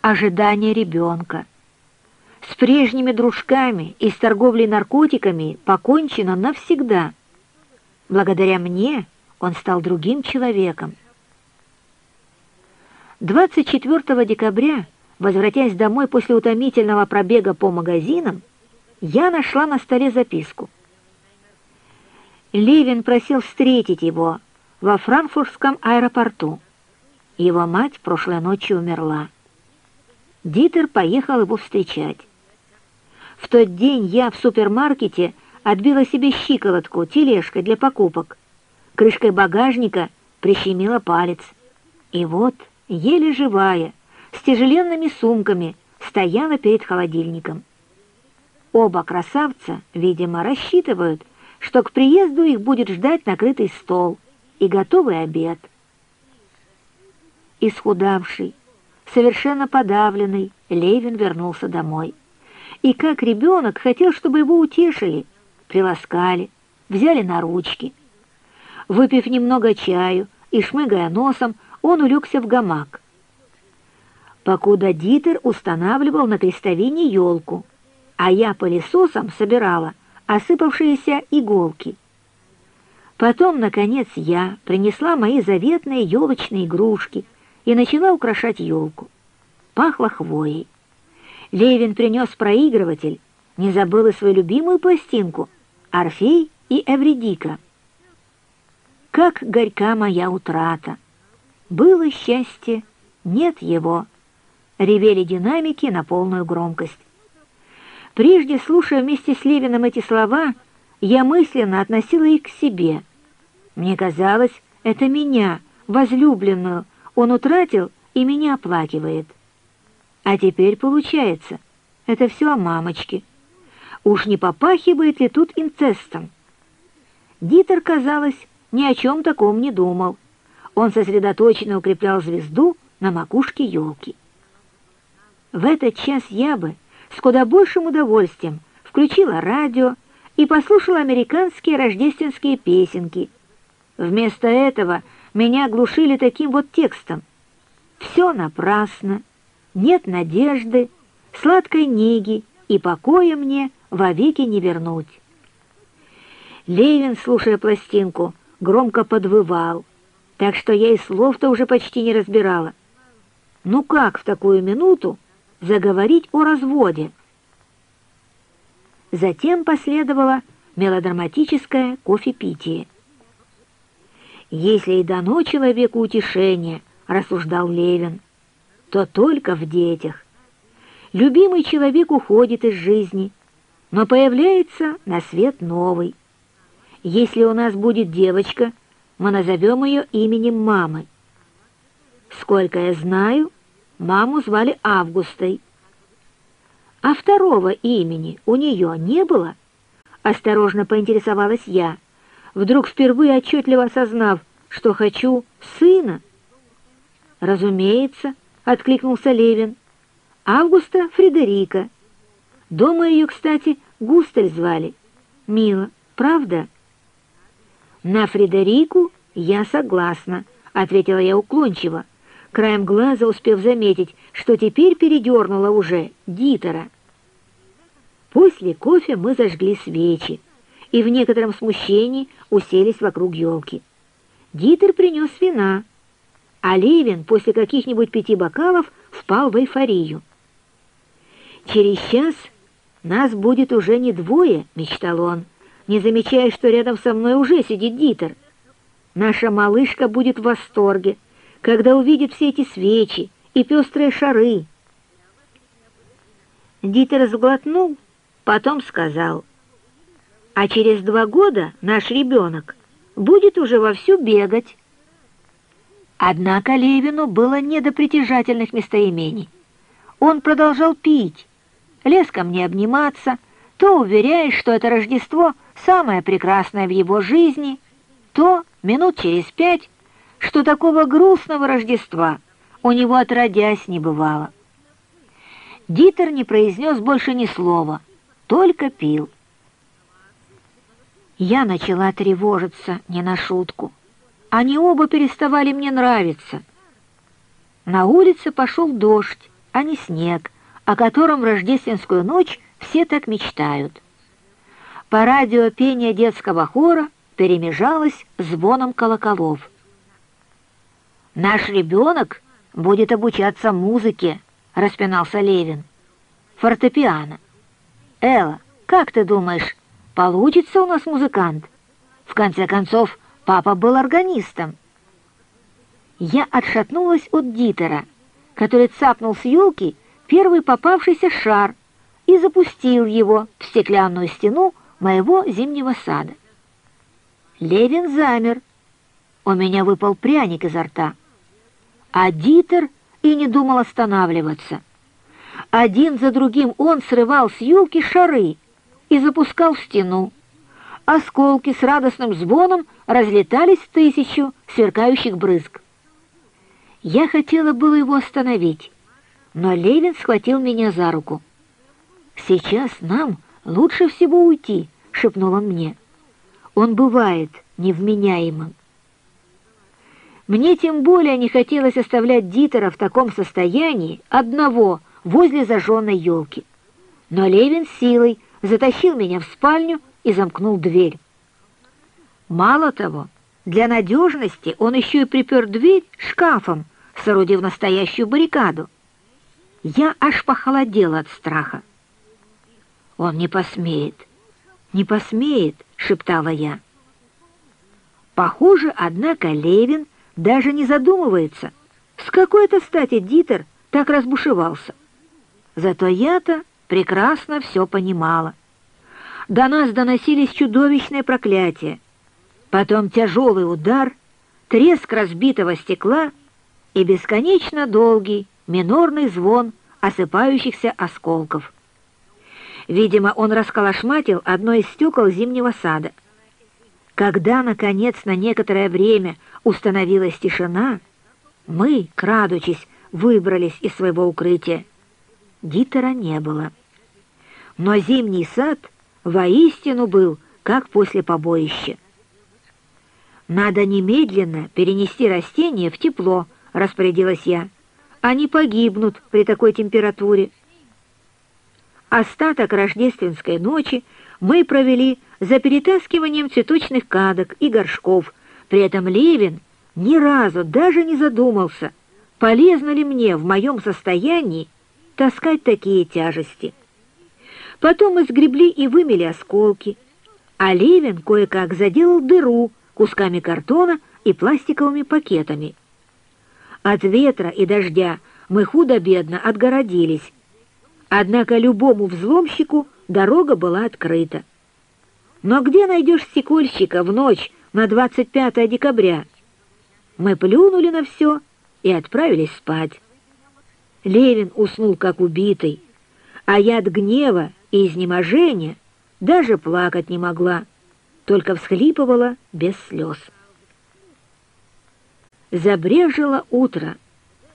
ожидание ребенка. С прежними дружками и с торговлей наркотиками покончено навсегда. Благодаря мне он стал другим человеком. 24 декабря, возвратясь домой после утомительного пробега по магазинам, я нашла на столе записку. Левин просил встретить его во франкфуртском аэропорту. Его мать прошлой ночью умерла. Дитер поехал его встречать. В тот день я в супермаркете отбила себе щиколотку тележкой для покупок. Крышкой багажника прищемила палец. И вот, еле живая, с тяжеленными сумками, стояла перед холодильником. Оба красавца, видимо, рассчитывают, что к приезду их будет ждать накрытый стол и готовый обед. Исхудавший, совершенно подавленный, Левин вернулся домой. И как ребенок хотел, чтобы его утешили, приласкали, взяли на ручки. Выпив немного чаю и шмыгая носом, он улегся в гамак. Покуда Дитер устанавливал на крестовине елку — а я пылесосом собирала осыпавшиеся иголки. Потом, наконец, я принесла мои заветные елочные игрушки и начала украшать елку. Пахло хвоей. Левин принес проигрыватель, не забыл и свою любимую пластинку «Орфей и Эвредика». Как горька моя утрата! Было счастье, нет его. Ревели динамики на полную громкость. Прежде, слушая вместе с Левиным эти слова, я мысленно относила их к себе. Мне казалось, это меня, возлюбленную, он утратил и меня оплакивает. А теперь получается, это все о мамочке. Уж не попахивает ли тут инцестом? Дитер, казалось, ни о чем таком не думал. Он сосредоточенно укреплял звезду на макушке елки. В этот час я бы с куда большим удовольствием включила радио и послушал американские рождественские песенки. Вместо этого меня глушили таким вот текстом. «Все напрасно, нет надежды, сладкой неги и покоя мне вовеки не вернуть». Левин, слушая пластинку, громко подвывал, так что я и слов-то уже почти не разбирала. Ну как в такую минуту заговорить о разводе? Затем последовало мелодраматическое кофепитие. «Если и дано человеку утешение, — рассуждал Левин, — то только в детях. Любимый человек уходит из жизни, но появляется на свет новый. Если у нас будет девочка, мы назовем ее именем мамы. Сколько я знаю, маму звали Августой. А второго имени у нее не было? Осторожно поинтересовалась я, вдруг впервые отчетливо осознав, что хочу сына. «Разумеется», — откликнулся Левин. «Августа Фредерика. Дома ее, кстати, Густель звали. Мило, правда?» «На Фредерику я согласна», — ответила я уклончиво, краем глаза успев заметить, что теперь передернула уже Дитера. После кофе мы зажгли свечи и в некотором смущении уселись вокруг елки. Дитер принес вина, а Левин после каких-нибудь пяти бокалов впал в эйфорию. «Через час нас будет уже не двое», — мечтал он, не замечая, что рядом со мной уже сидит Дитер. «Наша малышка будет в восторге, когда увидит все эти свечи и пестрые шары». Дитер сглотнул, потом сказал, «А через два года наш ребенок будет уже вовсю бегать». Однако Левину было не до притяжательных местоимений. Он продолжал пить, лез ко мне обниматься, то уверяя, что это Рождество самое прекрасное в его жизни, то минут через пять, что такого грустного Рождества у него отродясь не бывало. Дитер не произнес больше ни слова, только пил. Я начала тревожиться не на шутку. Они оба переставали мне нравиться. На улице пошел дождь, а не снег, о котором в рождественскую ночь все так мечтают. По радио пение детского хора перемежалось звоном колоколов. «Наш ребенок будет обучаться музыке», — распинался Левин. «Фортепиано. Элла, как ты думаешь, получится у нас музыкант? В конце концов, Папа был органистом. Я отшатнулась от Дитера, который цапнул с елки первый попавшийся шар и запустил его в стеклянную стену моего зимнего сада. Левин замер. У меня выпал пряник изо рта. А Дитер и не думал останавливаться. Один за другим он срывал с елки шары и запускал в стену. Осколки с радостным звоном разлетались в тысячу сверкающих брызг. Я хотела было его остановить, но Левин схватил меня за руку. «Сейчас нам лучше всего уйти», — шепнул он мне. «Он бывает невменяемым». Мне тем более не хотелось оставлять Дитера в таком состоянии одного возле зажженной елки. Но Левин силой затащил меня в спальню и замкнул дверь. Мало того, для надежности он еще и припер дверь шкафом, соорудив настоящую баррикаду. Я аж похолодела от страха. «Он не посмеет, не посмеет», — шептала я. Похоже, однако, Левин даже не задумывается, с какой-то стати Дитер так разбушевался. Зато я-то прекрасно все понимала. До нас доносились чудовищные проклятия, потом тяжелый удар, треск разбитого стекла и бесконечно долгий минорный звон осыпающихся осколков. Видимо, он расколошматил одно из стекол зимнего сада. Когда, наконец, на некоторое время установилась тишина, мы, крадучись, выбрались из своего укрытия. Дитера не было. Но зимний сад воистину был, как после побоища. «Надо немедленно перенести растения в тепло», — распорядилась я. «Они погибнут при такой температуре». Остаток рождественской ночи мы провели за перетаскиванием цветочных кадок и горшков. При этом Левин ни разу даже не задумался, полезно ли мне в моем состоянии таскать такие тяжести. Потом мы сгребли и вымели осколки, а Левин кое-как заделал дыру кусками картона и пластиковыми пакетами. От ветра и дождя мы худо-бедно отгородились, однако любому взломщику дорога была открыта. Но где найдешь стекольщика в ночь на 25 декабря? Мы плюнули на все и отправились спать. Левин уснул как убитый, а я от гнева и изнеможения даже плакать не могла, только всхлипывала без слез. Забрежило утро,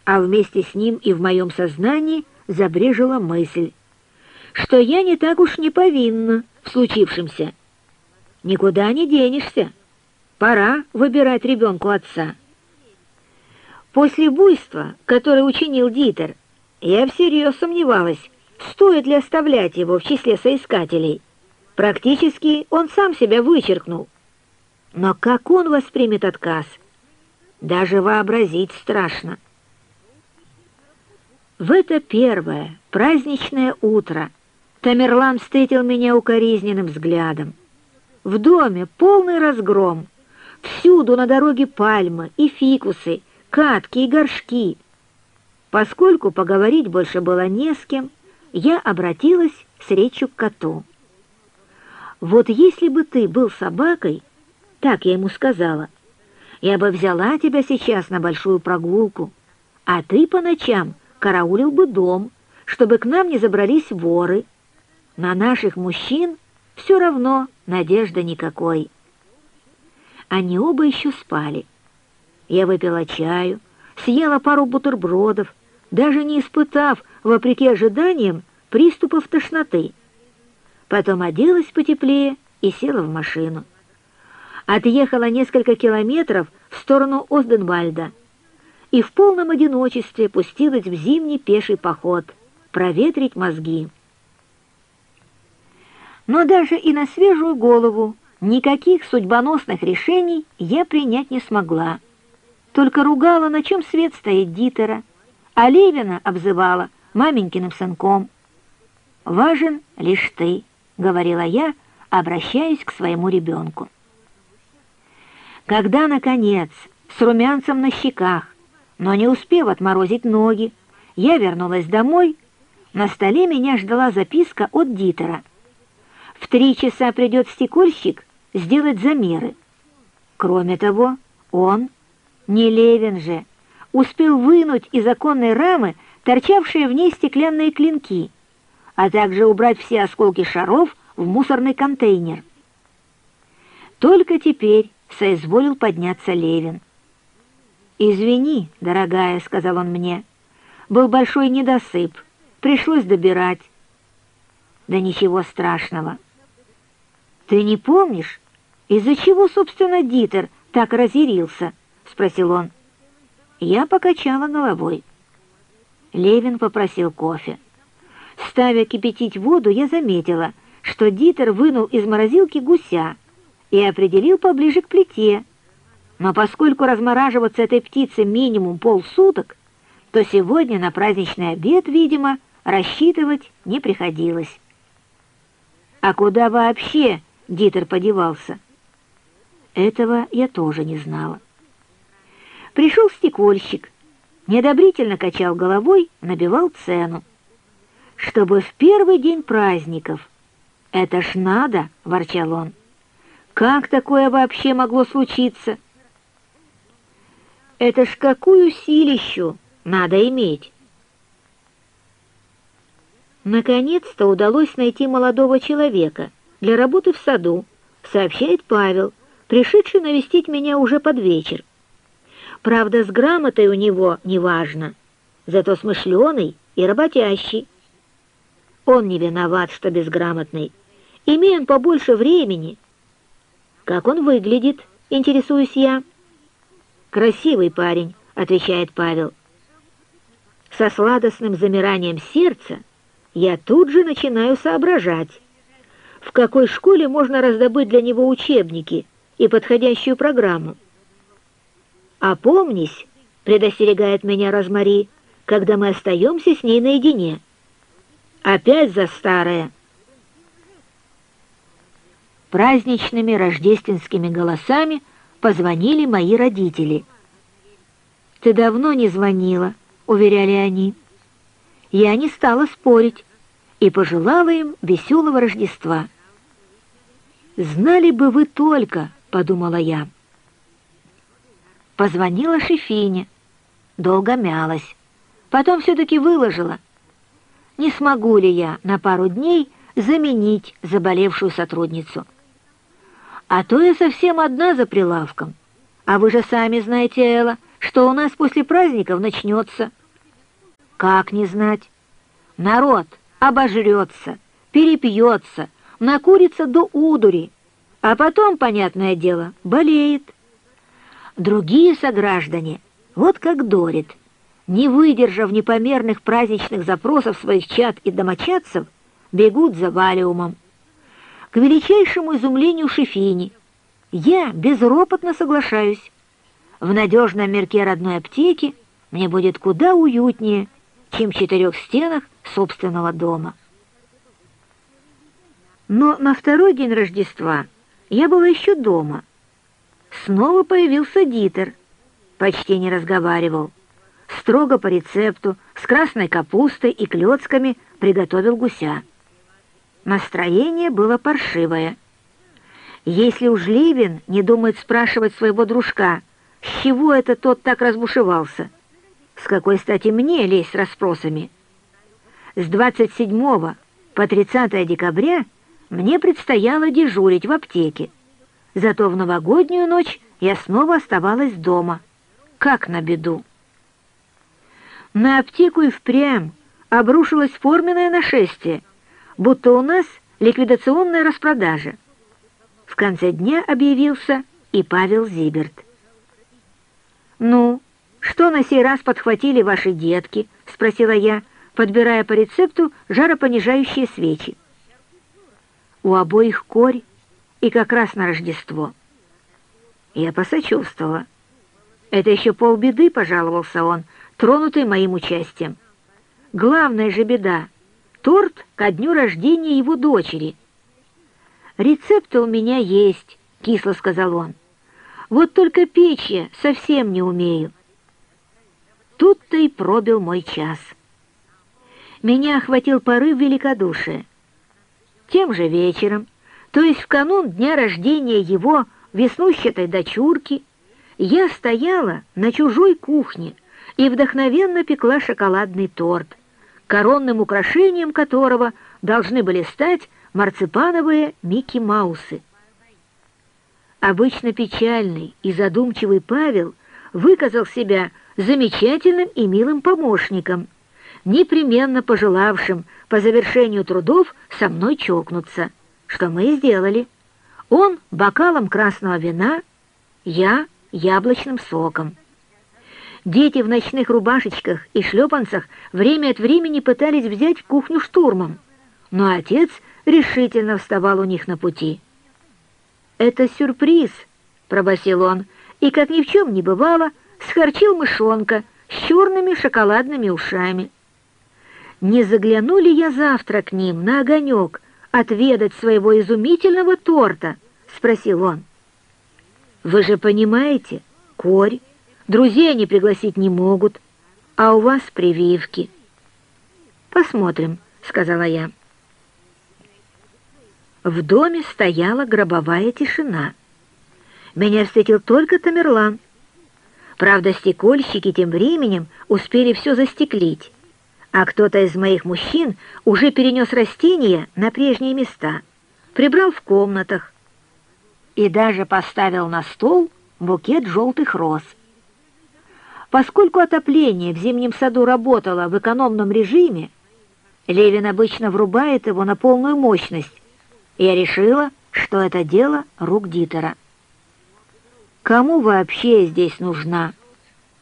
а вместе с ним и в моем сознании забрежила мысль, что я не так уж не повинна в случившемся. Никуда не денешься. Пора выбирать ребенку отца. После буйства, которое учинил Дитер, я всерьез сомневалась, стоит ли оставлять его в числе соискателей. Практически он сам себя вычеркнул. Но как он воспримет отказ? Даже вообразить страшно. В это первое праздничное утро Тамерлан встретил меня укоризненным взглядом. В доме полный разгром. Всюду на дороге пальмы и фикусы, катки и горшки. Поскольку поговорить больше было не с кем, я обратилась с речью к коту. «Вот если бы ты был собакой, так я ему сказала, я бы взяла тебя сейчас на большую прогулку, а ты по ночам караулил бы дом, чтобы к нам не забрались воры. На наших мужчин все равно надежды никакой. Они оба еще спали. Я выпила чаю, съела пару бутербродов, даже не испытав, вопреки ожиданиям, приступов тошноты. Потом оделась потеплее и села в машину. Отъехала несколько километров в сторону Озденвальда и в полном одиночестве пустилась в зимний пеший поход, проветрить мозги. Но даже и на свежую голову никаких судьбоносных решений я принять не смогла. Только ругала, на чем свет стоит Дитера, а Левина обзывала маменькиным сынком. «Важен лишь ты», — говорила я, обращаясь к своему ребенку. Когда, наконец, с румянцем на щеках, но не успев отморозить ноги, я вернулась домой. На столе меня ждала записка от Дитера. В три часа придет стекольщик сделать замеры. Кроме того, он, не Левин же, успел вынуть из оконной рамы торчавшие в ней стеклянные клинки, а также убрать все осколки шаров в мусорный контейнер. Только теперь соизволил подняться Левин. «Извини, дорогая», — сказал он мне, — «был большой недосып, пришлось добирать». «Да ничего страшного». «Ты не помнишь, из-за чего, собственно, Дитер так разъярился?» — спросил он. Я покачала головой. Левин попросил кофе. Ставя кипятить воду, я заметила, что Дитер вынул из морозилки гуся и определил поближе к плите, но поскольку размораживаться этой птице минимум полсуток, то сегодня на праздничный обед, видимо, рассчитывать не приходилось. А куда вообще Дитер подевался? Этого я тоже не знала. Пришел стекольщик, неодобрительно качал головой, набивал цену. Чтобы в первый день праздников. Это ж надо, ворчал он. Как такое вообще могло случиться? Это ж какую силищу надо иметь? Наконец-то удалось найти молодого человека для работы в саду, сообщает Павел, пришедший навестить меня уже под вечер. Правда, с грамотой у него неважно, зато смышленый и работящий. Он не виноват, что безграмотный, Имея побольше времени. Как он выглядит, интересуюсь я. Красивый парень, отвечает Павел. Со сладостным замиранием сердца я тут же начинаю соображать, в какой школе можно раздобыть для него учебники и подходящую программу. «Опомнись», — предостерегает меня Розмари, когда мы остаемся с ней наедине. «Опять за старое». Праздничными рождественскими голосами позвонили мои родители. «Ты давно не звонила», — уверяли они. Я не стала спорить и пожелала им веселого Рождества. «Знали бы вы только», — подумала я. Позвонила Шефине, долго мялась, потом все-таки выложила. Не смогу ли я на пару дней заменить заболевшую сотрудницу? А то я совсем одна за прилавком. А вы же сами знаете, Элла, что у нас после праздников начнется. Как не знать? Народ обожрется, перепьется, накурится до удури, а потом, понятное дело, болеет. Другие сограждане, вот как Дорит, не выдержав непомерных праздничных запросов своих чад и домочадцев, бегут за валиумом. К величайшему изумлению Шефини я безропотно соглашаюсь. В надежном мерке родной аптеки мне будет куда уютнее, чем в четырех стенах собственного дома. Но на второй день Рождества я была еще дома — Снова появился Дитер. Почти не разговаривал. Строго по рецепту, с красной капустой и клетками приготовил гуся. Настроение было паршивое. Если уж Ливин не думает спрашивать своего дружка, с чего это тот так разбушевался, с какой стати мне лезть с расспросами? С 27 по 30 декабря мне предстояло дежурить в аптеке. Зато в новогоднюю ночь я снова оставалась дома. Как на беду. На аптеку и впрямь обрушилось форменное нашествие, будто у нас ликвидационная распродажа. В конце дня объявился и Павел Зиберт. «Ну, что на сей раз подхватили ваши детки?» — спросила я, подбирая по рецепту жаропонижающие свечи. У обоих корь и как раз на Рождество. Я посочувствовала. «Это еще полбеды», — пожаловался он, тронутый моим участием. «Главная же беда — торт ко дню рождения его дочери». «Рецепты у меня есть», — кисло сказал он. «Вот только печь я совсем не умею». Тут-то и пробил мой час. Меня охватил порыв великодушия. Тем же вечером то есть в канун дня рождения его веснущатой дочурки, я стояла на чужой кухне и вдохновенно пекла шоколадный торт, коронным украшением которого должны были стать марципановые Микки-Маусы. Обычно печальный и задумчивый Павел выказал себя замечательным и милым помощником, непременно пожелавшим по завершению трудов со мной чокнуться — что мы и сделали. Он бокалом красного вина, я яблочным соком. Дети в ночных рубашечках и шлепанцах время от времени пытались взять кухню штурмом, но отец решительно вставал у них на пути. «Это сюрприз», — пробасил он, и, как ни в чем не бывало, схорчил мышонка с черными шоколадными ушами. Не загляну ли я завтра к ним на огонек, отведать своего изумительного торта?» — спросил он. «Вы же понимаете, корь, друзей они пригласить не могут, а у вас прививки». «Посмотрим», — сказала я. В доме стояла гробовая тишина. Меня встретил только Тамерлан. Правда, стекольщики тем временем успели все застеклить а кто-то из моих мужчин уже перенес растения на прежние места, прибрал в комнатах и даже поставил на стол букет желтых роз. Поскольку отопление в зимнем саду работало в экономном режиме, Левин обычно врубает его на полную мощность, Я решила, что это дело рук Дитера. Кому вообще здесь нужна?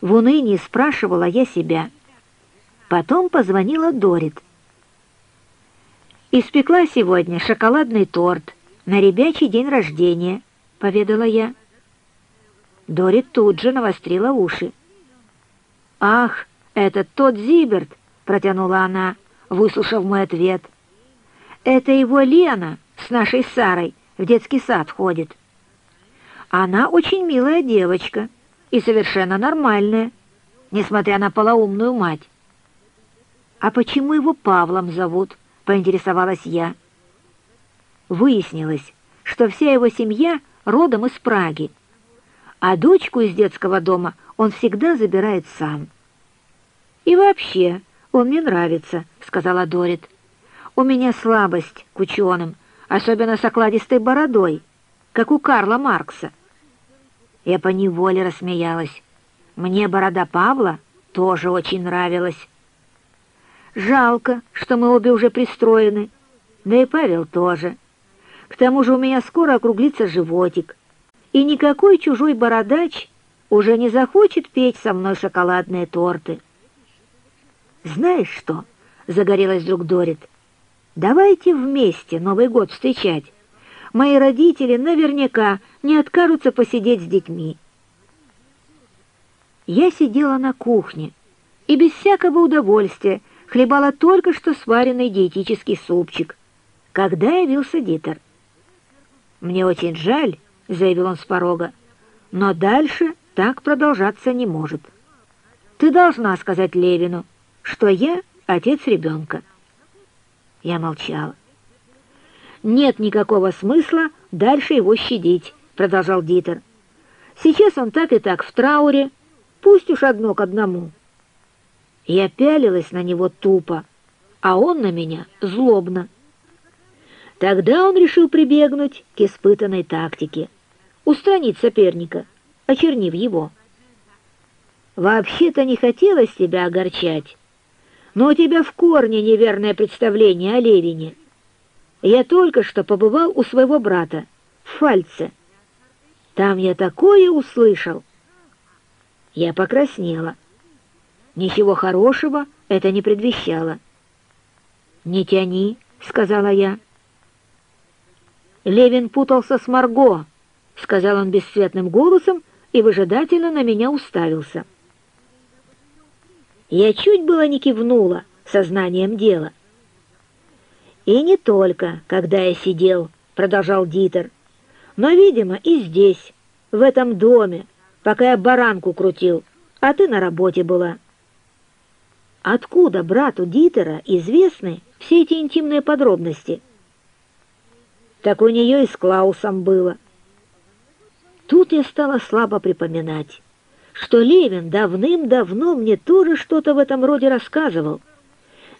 В унынии спрашивала я себя. Потом позвонила Дорит. «Испекла сегодня шоколадный торт на ребячий день рождения», — поведала я. Дорит тут же навострила уши. «Ах, это тот Зиберт!» — протянула она, выслушав мой ответ. «Это его Лена с нашей Сарой в детский сад ходит. Она очень милая девочка и совершенно нормальная, несмотря на полоумную мать. «А почему его Павлом зовут?» — поинтересовалась я. Выяснилось, что вся его семья родом из Праги, а дочку из детского дома он всегда забирает сам. «И вообще, он мне нравится», — сказала Дорит. «У меня слабость к ученым, особенно с окладистой бородой, как у Карла Маркса». Я поневоле рассмеялась. Мне борода Павла тоже очень нравилась. Жалко, что мы обе уже пристроены, да и Павел тоже. К тому же у меня скоро округлится животик, и никакой чужой бородач уже не захочет петь со мной шоколадные торты. «Знаешь что?» — загорелась вдруг Дорит. «Давайте вместе Новый год встречать. Мои родители наверняка не откажутся посидеть с детьми». Я сидела на кухне и без всякого удовольствия хлебала только что сваренный диетический супчик, когда явился Дитер. «Мне очень жаль», — заявил он с порога, — «но дальше так продолжаться не может. Ты должна сказать Левину, что я отец ребенка». Я молчала. «Нет никакого смысла дальше его щадить», — продолжал Дитер. «Сейчас он так и так в трауре, пусть уж одно к одному». Я пялилась на него тупо, а он на меня злобно. Тогда он решил прибегнуть к испытанной тактике — устранить соперника, очернив его. «Вообще-то не хотелось тебя огорчать, но у тебя в корне неверное представление о Левине. Я только что побывал у своего брата, в Фальце. Там я такое услышал». Я покраснела. Ничего хорошего это не предвещало. «Не тяни», — сказала я. Левин путался с Марго, — сказал он бесцветным голосом и выжидательно на меня уставился. Я чуть было не кивнула сознанием дела. «И не только, когда я сидел», — продолжал Дитер, «но, видимо, и здесь, в этом доме, пока я баранку крутил, а ты на работе была». Откуда брату Дитера известны все эти интимные подробности? Так у нее и с Клаусом было. Тут я стала слабо припоминать, что Левин давным-давно мне тоже что-то в этом роде рассказывал.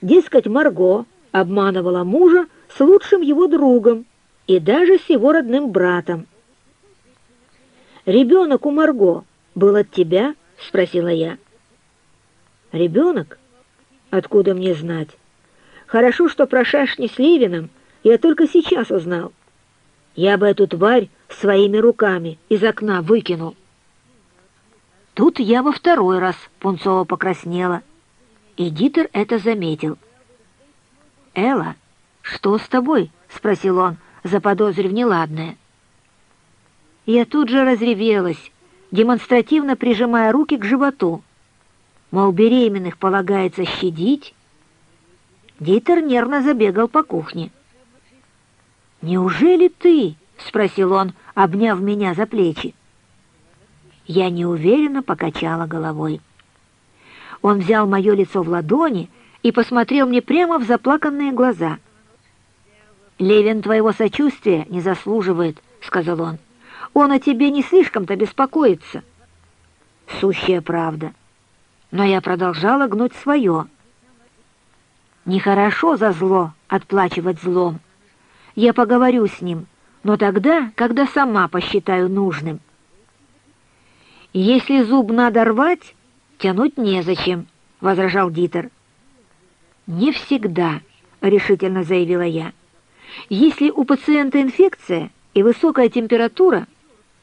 Дескать, Марго обманывала мужа с лучшим его другом и даже с его родным братом. «Ребенок у Марго был от тебя?» — спросила я. «Ребенок? Откуда мне знать? Хорошо, что про шашни с Левиным я только сейчас узнал. Я бы эту тварь своими руками из окна выкинул. Тут я во второй раз пунцово покраснела, и Дитер это заметил. «Элла, что с тобой?» — спросил он, заподозрив неладное. Я тут же разревелась, демонстративно прижимая руки к животу. Мол, беременных полагается щадить. Дитер нервно забегал по кухне. «Неужели ты?» — спросил он, обняв меня за плечи. Я неуверенно покачала головой. Он взял мое лицо в ладони и посмотрел мне прямо в заплаканные глаза. «Левин твоего сочувствия не заслуживает», — сказал он. «Он о тебе не слишком-то беспокоится». Сущая правда. Но я продолжала гнуть свое. Нехорошо за зло отплачивать злом. Я поговорю с ним, но тогда, когда сама посчитаю нужным. Если зуб надо рвать, тянуть незачем, — возражал Дитер. «Не всегда», — решительно заявила я. Если у пациента инфекция и высокая температура,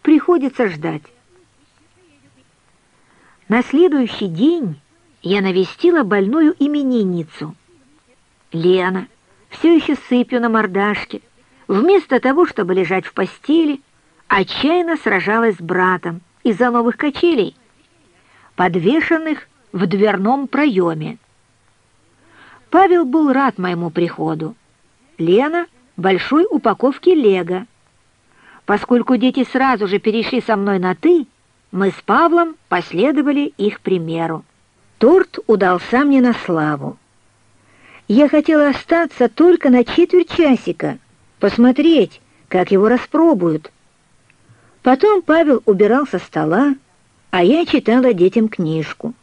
приходится ждать. На следующий день я навестила больную именинницу. Лена, все еще сыпью на мордашке, вместо того, чтобы лежать в постели, отчаянно сражалась с братом из-за новых качелей, подвешенных в дверном проеме. Павел был рад моему приходу. Лена — большой упаковки лего. Поскольку дети сразу же перешли со мной на «ты», мы с Павлом последовали их примеру. Торт удался мне на славу. Я хотела остаться только на четверть часика, посмотреть, как его распробуют. Потом Павел убирал со стола, а я читала детям книжку.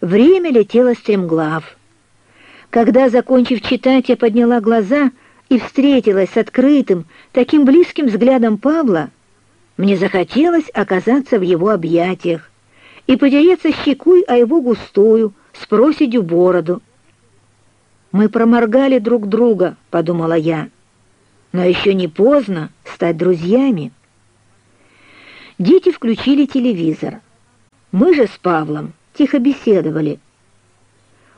Время летело стремглав. Когда, закончив читать, я подняла глаза и встретилась с открытым, таким близким взглядом Павла, мне захотелось оказаться в его объятиях и потереться щекой о его густую, с проседью бороду. «Мы проморгали друг друга», — подумала я, — «но еще не поздно стать друзьями». Дети включили телевизор. Мы же с Павлом тихо беседовали.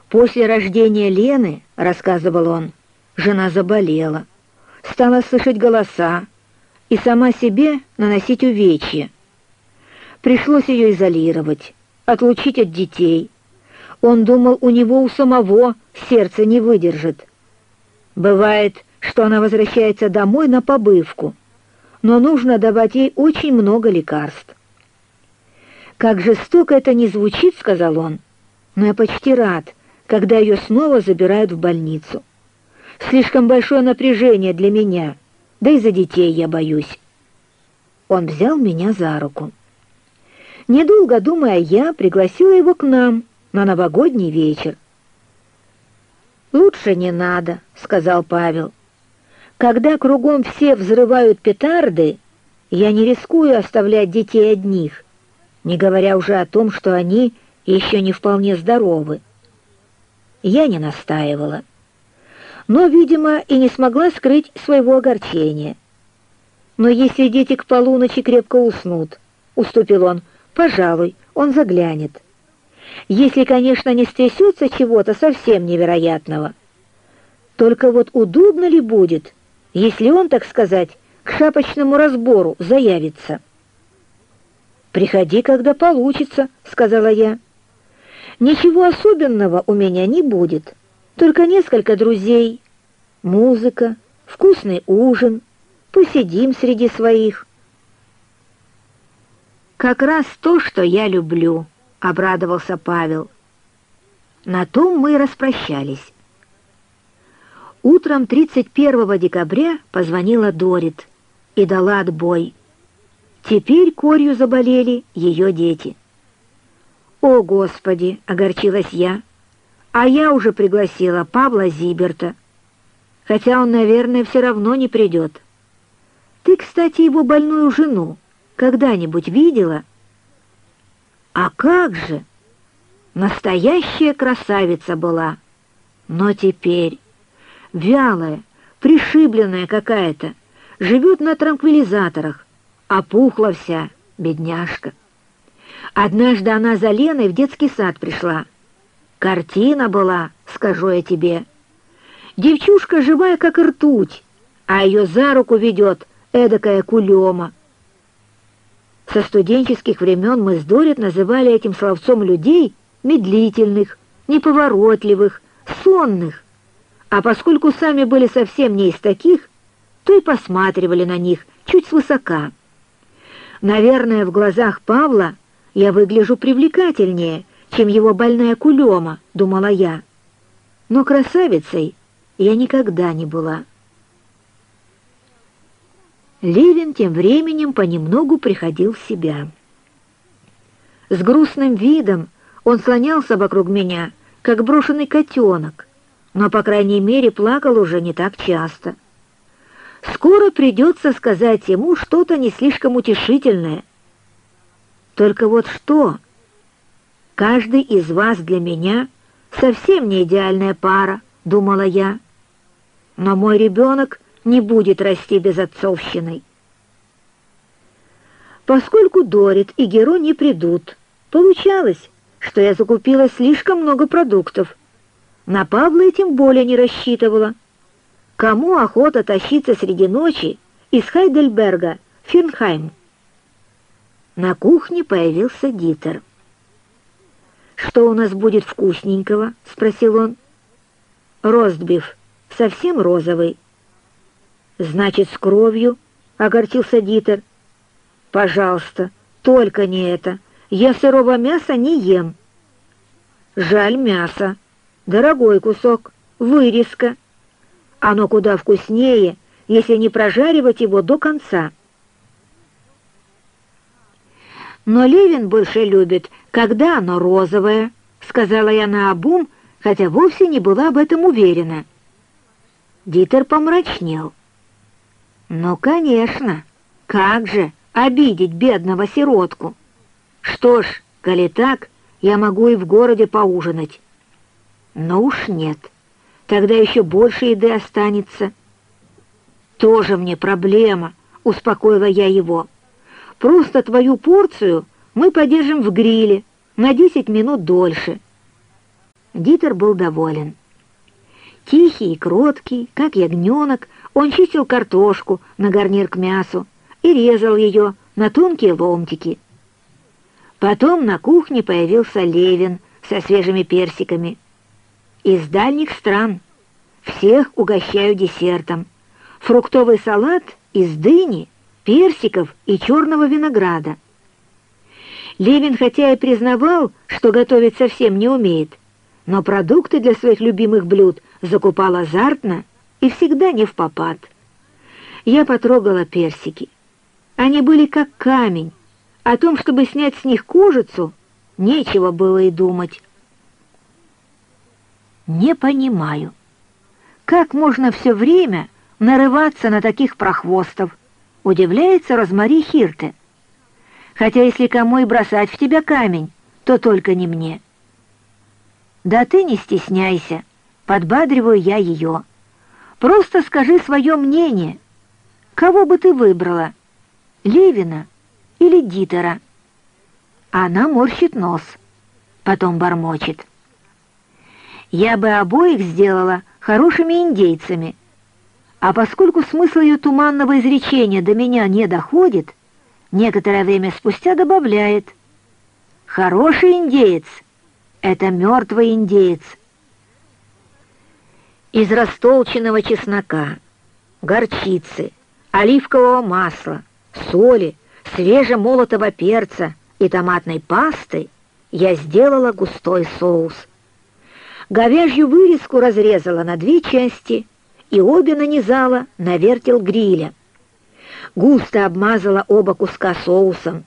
После рождения Лены, рассказывал он, жена заболела, стала слышать голоса и сама себе наносить увечья. Пришлось ее изолировать, отлучить от детей. Он думал, у него у самого сердце не выдержит. Бывает, что она возвращается домой на побывку, но нужно давать ей очень много лекарств. «Как жестоко это не звучит», — сказал он, — «но я почти рад, когда ее снова забирают в больницу. Слишком большое напряжение для меня, да и за детей я боюсь». Он взял меня за руку. Недолго думая, я пригласила его к нам на новогодний вечер. «Лучше не надо», — сказал Павел. «Когда кругом все взрывают петарды, я не рискую оставлять детей одних, не говоря уже о том, что они еще не вполне здоровы. Я не настаивала, но, видимо, и не смогла скрыть своего огорчения. «Но если дети к полуночи крепко уснут», — уступил он, — «пожалуй, он заглянет. Если, конечно, не стрясется чего-то совсем невероятного. Только вот удобно ли будет, если он, так сказать, к шапочному разбору заявится?» «Приходи, когда получится», — сказала я. «Ничего особенного у меня не будет, только несколько друзей, музыка, вкусный ужин, посидим среди своих». «Как раз то, что я люблю», — обрадовался Павел. На том мы распрощались. Утром 31 декабря позвонила Дорит и дала отбой. Теперь корью заболели ее дети. «О, Господи!» — огорчилась я. «А я уже пригласила Павла Зиберта, хотя он, наверное, все равно не придет. Ты, кстати, его больную жену когда-нибудь видела?» «А как же! Настоящая красавица была, но теперь вялая, пришибленная какая-то, живет на транквилизаторах, Опухла вся, бедняжка. Однажды она за Леной в детский сад пришла. Картина была, скажу я тебе. Девчушка живая, как ртуть, а ее за руку ведет эдакая кулема. Со студенческих времен мы с Дорит называли этим словцом людей медлительных, неповоротливых, сонных. А поскольку сами были совсем не из таких, то и посматривали на них чуть свысока. Наверное, в глазах Павла я выгляжу привлекательнее, чем его больная кулема, думала я. Но красавицей я никогда не была. Левин тем временем понемногу приходил в себя. С грустным видом он слонялся вокруг меня, как брошенный котенок, но, по крайней мере, плакал уже не так часто. Скоро придется сказать ему что-то не слишком утешительное. Только вот что? Каждый из вас для меня совсем не идеальная пара, думала я. Но мой ребенок не будет расти безотцовщиной. Поскольку Дорит и Геро не придут, получалось, что я закупила слишком много продуктов. На Павла я тем более не рассчитывала. Кому охота тащиться среди ночи из Хайдельберга в Фирнхайм? На кухне появился Дитер. «Что у нас будет вкусненького?» — спросил он. «Ростбиф, совсем розовый». «Значит, с кровью?» — огорчился Дитер. «Пожалуйста, только не это. Я сырого мяса не ем». «Жаль мяса. Дорогой кусок. Вырезка. Оно куда вкуснее, если не прожаривать его до конца». «Но Левин больше любит, когда оно розовое», — сказала я наобум, хотя вовсе не была об этом уверена. Дитер помрачнел. «Ну, конечно, как же обидеть бедного сиротку? Что ж, коли так, я могу и в городе поужинать». «Но уж нет, тогда еще больше еды останется». «Тоже мне проблема», — успокоила я его. Просто твою порцию мы подержим в гриле на десять минут дольше». Дитер был доволен. Тихий и кроткий, как ягненок, он чистил картошку на гарнир к мясу и резал ее на тонкие ломтики. Потом на кухне появился Левин со свежими персиками. Из дальних стран. Всех угощаю десертом. Фруктовый салат из дыни — персиков и черного винограда. Левин хотя и признавал, что готовить совсем не умеет, но продукты для своих любимых блюд закупал азартно и всегда не в попад. Я потрогала персики. Они были как камень. О том, чтобы снять с них кожицу, нечего было и думать. Не понимаю, как можно все время нарываться на таких прохвостов, удивляется Розмари Хирте. Хотя если кому и бросать в тебя камень, то только не мне. Да ты не стесняйся, подбадриваю я ее. Просто скажи свое мнение. Кого бы ты выбрала, Левина или Дитера? Она морщит нос, потом бормочет. Я бы обоих сделала хорошими индейцами — а поскольку смысл ее туманного изречения до меня не доходит, некоторое время спустя добавляет «Хороший индеец — это мертвый индеец». Из растолченного чеснока, горчицы, оливкового масла, соли, свежемолотого перца и томатной пасты я сделала густой соус. Говяжью вырезку разрезала на две части — и обе нанизала на вертел гриля. Густо обмазала оба куска соусом,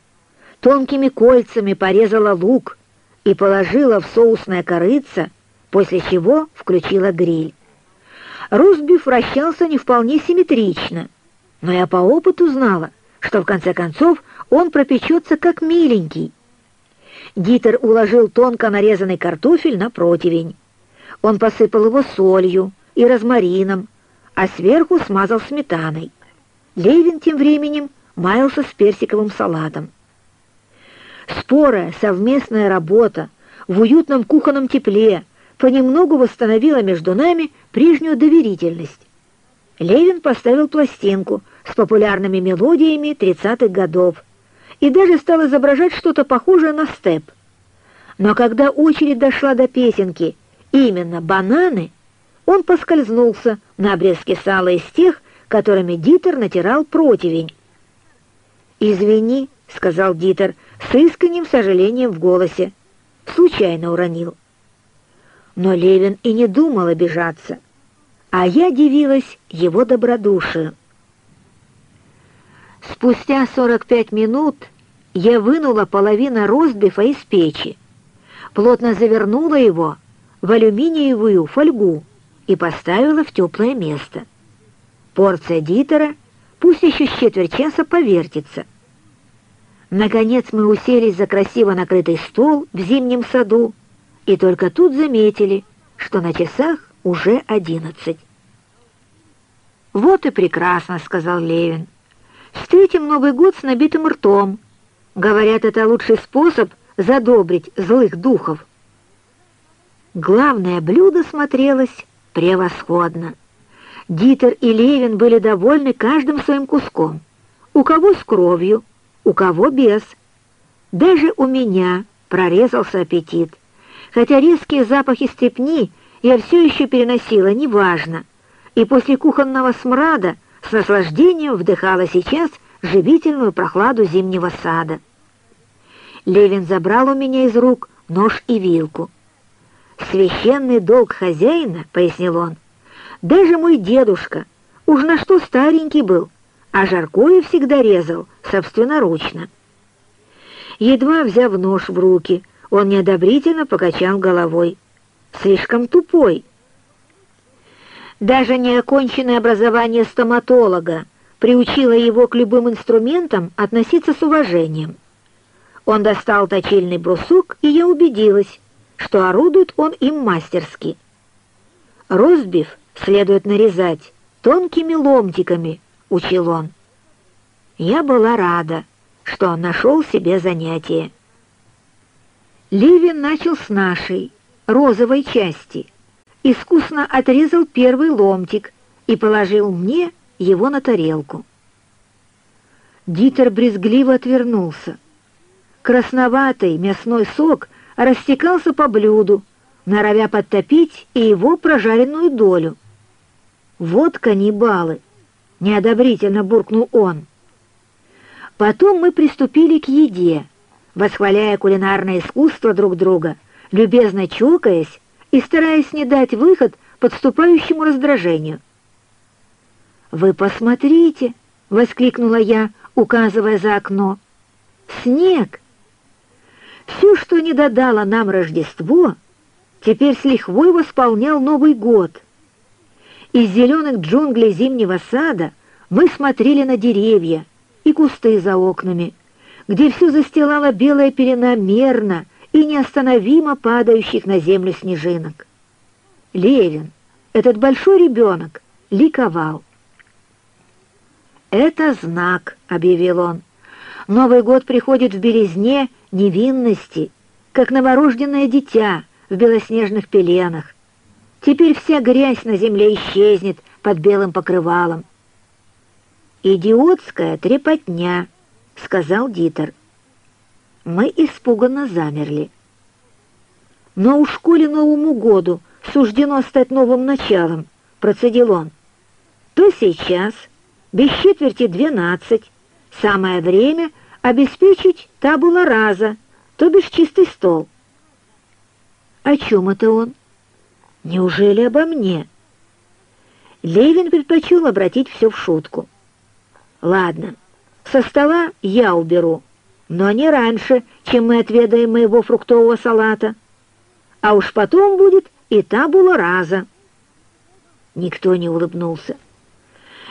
тонкими кольцами порезала лук и положила в соусное корыце, после чего включила гриль. Ростбиф вращался не вполне симметрично, но я по опыту знала, что в конце концов он пропечется как миленький. Дитер уложил тонко нарезанный картофель на противень. Он посыпал его солью, и розмарином, а сверху смазал сметаной. Левин тем временем маялся с персиковым салатом. Спорая совместная работа в уютном кухонном тепле понемногу восстановила между нами прежнюю доверительность. Левин поставил пластинку с популярными мелодиями 30-х годов и даже стал изображать что-то похожее на степ. Но когда очередь дошла до песенки именно «Бананы», он поскользнулся на обрезке сала из тех, которыми Дитер натирал противень. «Извини», — сказал Дитер с искренним сожалением в голосе. Случайно уронил. Но Левин и не думал обижаться, а я дивилась его добродушию. Спустя 45 минут я вынула половину ростбифа из печи, плотно завернула его в алюминиевую фольгу, и поставила в теплое место. Порция дитера пусть еще с четверть часа повертится. Наконец мы уселись за красиво накрытый стол в зимнем саду и только тут заметили, что на часах уже одиннадцать. «Вот и прекрасно», — сказал Левин. «Встретим Новый год с набитым ртом. Говорят, это лучший способ задобрить злых духов». Главное блюдо смотрелось превосходно. Дитер и Левин были довольны каждым своим куском. У кого с кровью, у кого без. Даже у меня прорезался аппетит. Хотя резкие запахи степни я все еще переносила, неважно и после кухонного смрада с наслаждением вдыхала сейчас живительную прохладу зимнего сада. Левин забрал у меня из рук нож и вилку. «Священный долг хозяина», — пояснил он, — «даже мой дедушка, уж на что старенький был, а жаркое всегда резал собственноручно». Едва взяв нож в руки, он неодобрительно покачал головой. «Слишком тупой, даже неоконченное образование стоматолога приучило его к любым инструментам относиться с уважением. Он достал точильный брусок, и я убедилась, что орудует он им мастерски. Ростбиф следует нарезать тонкими ломтиками, учил он. Я была рада, что нашел себе занятие. Ливин начал с нашей, розовой части — искусно отрезал первый ломтик и положил мне его на тарелку. Дитер брезгливо отвернулся. Красноватый мясной сок растекался по блюду, норовя подтопить и его прожаренную долю. «Вот каннибалы!» — неодобрительно буркнул он. Потом мы приступили к еде, восхваляя кулинарное искусство друг друга, любезно чокаясь и стараясь не дать выход подступающему раздражению. «Вы посмотрите!» — воскликнула я, указывая за окно. «Снег!» Все, что не додало нам Рождество, теперь с лихвой восполнял Новый год. Из зеленых джунглей зимнего сада мы смотрели на деревья и кусты за окнами, где все застилала белая пелена мерно, и неостановимо падающих на землю снежинок. Левин, этот большой ребенок, ликовал. «Это знак», — объявил он. «Новый год приходит в белизне невинности, как новорожденное дитя в белоснежных пеленах. Теперь вся грязь на земле исчезнет под белым покрывалом». «Идиотская трепотня», — сказал Дитер. Мы испуганно замерли. «Но у школе Новому году суждено стать новым началом», — процедил он. «То сейчас, без четверти двенадцать, самое время обеспечить табула раза, то бишь чистый стол». «О чем это он?» «Неужели обо мне?» Левин предпочел обратить все в шутку. «Ладно, со стола я уберу» но не раньше, чем мы отведаем моего фруктового салата. А уж потом будет и табула раза. Никто не улыбнулся.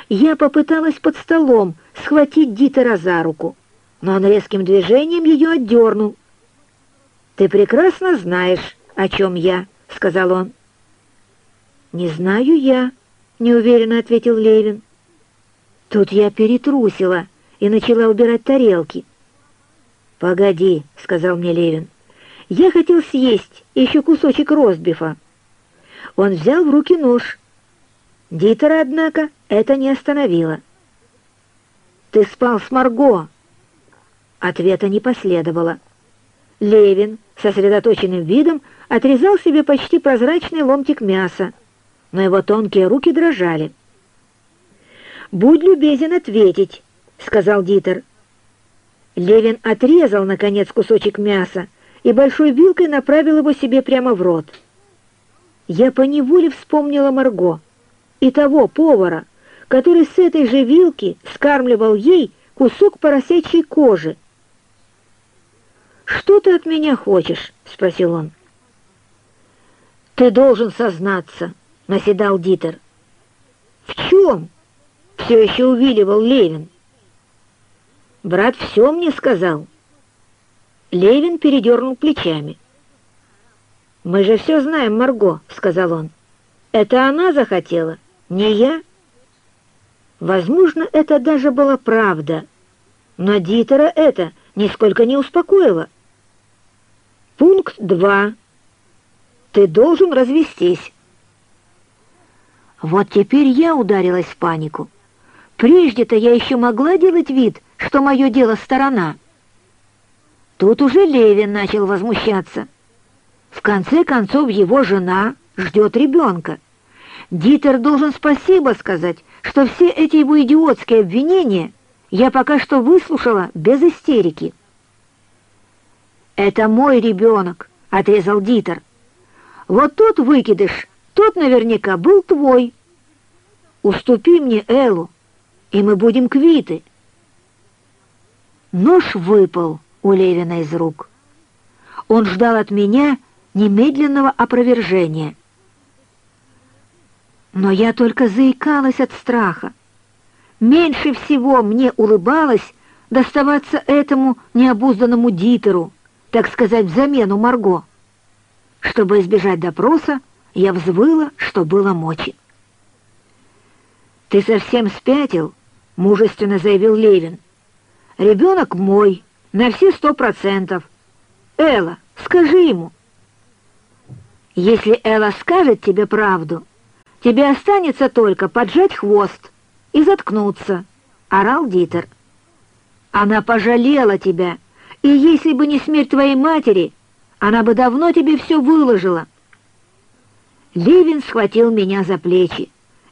Я попыталась под столом схватить Дитера за руку, но он резким движением ее отдернул. «Ты прекрасно знаешь, о чем я», — сказал он. «Не знаю я», — неуверенно ответил Левин. Тут я перетрусила и начала убирать тарелки. «Погоди», — сказал мне Левин. «Я хотел съесть еще кусочек ростбифа». Он взял в руки нож. Дитера, однако, это не остановило. «Ты спал с Марго!» Ответа не последовало. Левин, сосредоточенным видом, отрезал себе почти прозрачный ломтик мяса, но его тонкие руки дрожали. «Будь любезен ответить», — сказал Дитер. Левин отрезал, наконец, кусочек мяса и большой вилкой направил его себе прямо в рот. Я поневоле вспомнила Марго и того повара, который с этой же вилки скармливал ей кусок поросячьей кожи. «Что ты от меня хочешь?» — спросил он. «Ты должен сознаться», — наседал Дитер. «В чем?» — все еще увиливал Левин. Брат все мне сказал. Левин передернул плечами. «Мы же все знаем, Марго», — сказал он. «Это она захотела, не я». Возможно, это даже была правда, но Дитера это нисколько не успокоило. Пункт 2. Ты должен развестись. Вот теперь я ударилась в панику. Прежде-то я еще могла делать вид, что мое дело сторона. Тут уже Левин начал возмущаться. В конце концов, его жена ждет ребенка. Дитер должен спасибо сказать, что все эти его идиотские обвинения я пока что выслушала без истерики. «Это мой ребенок», — отрезал Дитер. «Вот тот выкидыш, тот наверняка был твой. Уступи мне Элу, и мы будем квиты». Нож выпал у Левина из рук. Он ждал от меня немедленного опровержения. Но я только заикалась от страха. Меньше всего мне улыбалось доставаться этому необузданному Дитеру, так сказать, в замену Марго. Чтобы избежать допроса, я взвыла, что было мочи. «Ты совсем спятил?» — мужественно заявил Левин. «Ребенок мой, на все сто процентов. Элла, скажи ему». «Если Элла скажет тебе правду, тебе останется только поджать хвост и заткнуться», — орал Дитер. «Она пожалела тебя, и если бы не смерть твоей матери, она бы давно тебе все выложила». Левин схватил меня за плечи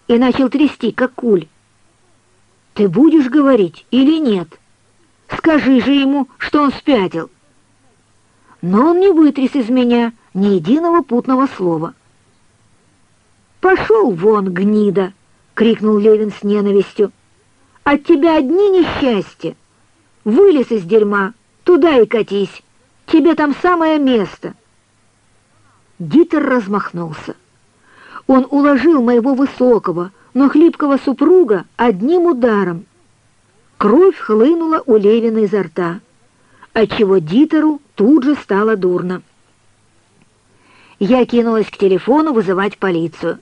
и начал трясти, как куль. «Ты будешь говорить или нет? Скажи же ему, что он спятил». Но он не вытряс из меня ни единого путного слова. «Пошел вон, гнида!» — крикнул Левин с ненавистью. «От тебя одни несчастья! Вылез из дерьма, туда и катись! Тебе там самое место!» Дитер размахнулся. Он уложил моего высокого, но хлипкого супруга одним ударом. Кровь хлынула у Левина изо рта, отчего Дитеру тут же стало дурно. Я кинулась к телефону вызывать полицию.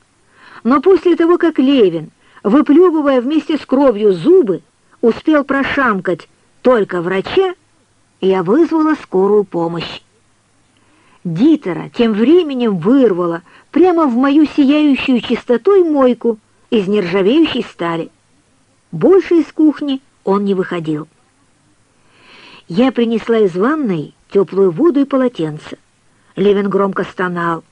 Но после того, как Левин, выплевывая вместе с кровью зубы, успел прошамкать только врача, я вызвала скорую помощь. Дитера тем временем вырвала прямо в мою сияющую чистотой мойку из нержавеющей стали. Больше из кухни он не выходил. Я принесла из ванной теплую воду и полотенце. Левин громко стонал.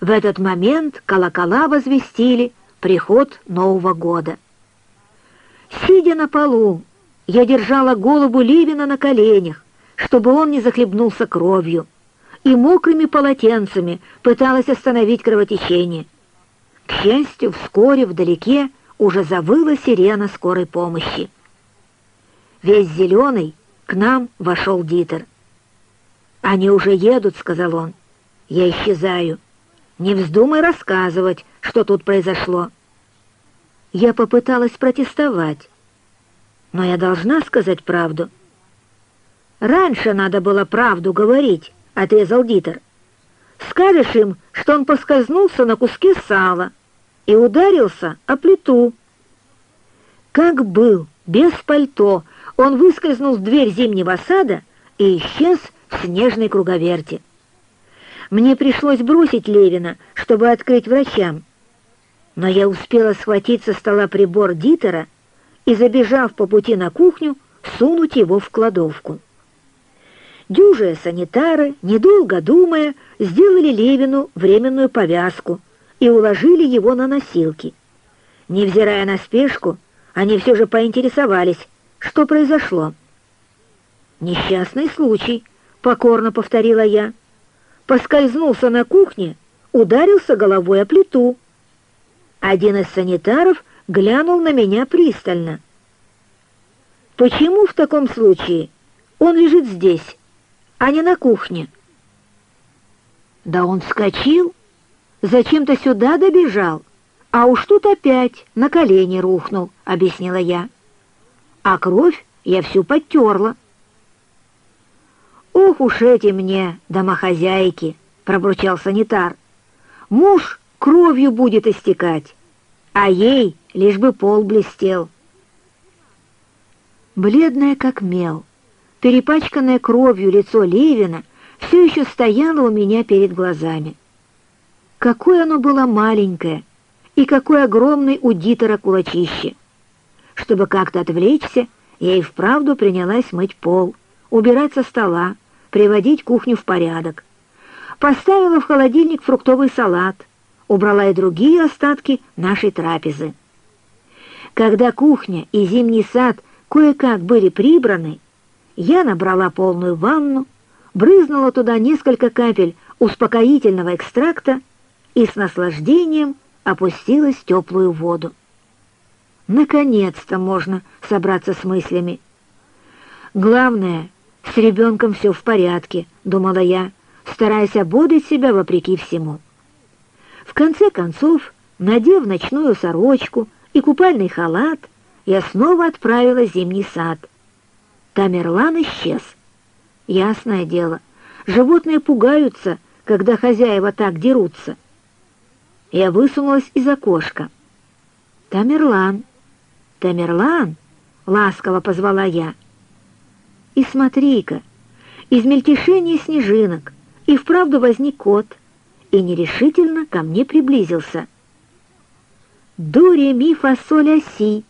В этот момент колокола возвестили приход Нового года. Сидя на полу, я держала голову Ливина на коленях, чтобы он не захлебнулся кровью и мокрыми полотенцами пыталась остановить кровотечение. К счастью, вскоре вдалеке уже завыла сирена скорой помощи. Весь зеленый к нам вошел Дитер. «Они уже едут», — сказал он. «Я исчезаю. Не вздумай рассказывать, что тут произошло». Я попыталась протестовать, но я должна сказать правду. «Раньше надо было правду говорить», отрезал Дитер. «Скажешь им, что он поскользнулся на куске сала и ударился о плиту». Как был, без пальто, он выскользнул в дверь зимнего сада и исчез в снежной круговерти. Мне пришлось бросить Левина, чтобы открыть врачам. Но я успела схватить со стола прибор Дитера и, забежав по пути на кухню, сунуть его в кладовку. Дюжие санитары, недолго думая, сделали Левину временную повязку и уложили его на носилки. Невзирая на спешку, они все же поинтересовались, что произошло. «Несчастный случай», — покорно повторила я. Поскользнулся на кухне, ударился головой о плиту. Один из санитаров глянул на меня пристально. «Почему в таком случае он лежит здесь?» А не на кухне. Да он вскочил, зачем-то сюда добежал, а уж тут опять на колени рухнул, объяснила я. А кровь я всю подтерла. «Ох уж эти мне, домохозяйки!» — пробурчал санитар. «Муж кровью будет истекать, а ей лишь бы пол блестел». Бледное как мел, перепачканное кровью лицо Левина все еще стояло у меня перед глазами. Какое оно было маленькое и какой огромный у Дитера кулачище! Чтобы как-то отвлечься, я и вправду принялась мыть пол, убирать со стола, приводить кухню в порядок. Поставила в холодильник фруктовый салат, убрала и другие остатки нашей трапезы. Когда кухня и зимний сад кое-как были прибраны, я набрала полную ванну, брызнула туда несколько капель успокоительного экстракта и с наслаждением опустилась в теплую воду. Наконец-то можно собраться с мыслями. Главное, с ребенком все в порядке, думала я, стараясь ободать себя вопреки всему. В конце концов, надев ночную сорочку и купальный халат, я снова отправила зимний сад. Тамерлан исчез. Ясное дело, животные пугаются, когда хозяева так дерутся. Я высунулась из окошка. «Тамерлан! Тамерлан!» — ласково позвала я. И смотри-ка, из мельтешения снежинок и вправду возник кот и нерешительно ко мне приблизился. «До, ре, ми, фа, си!»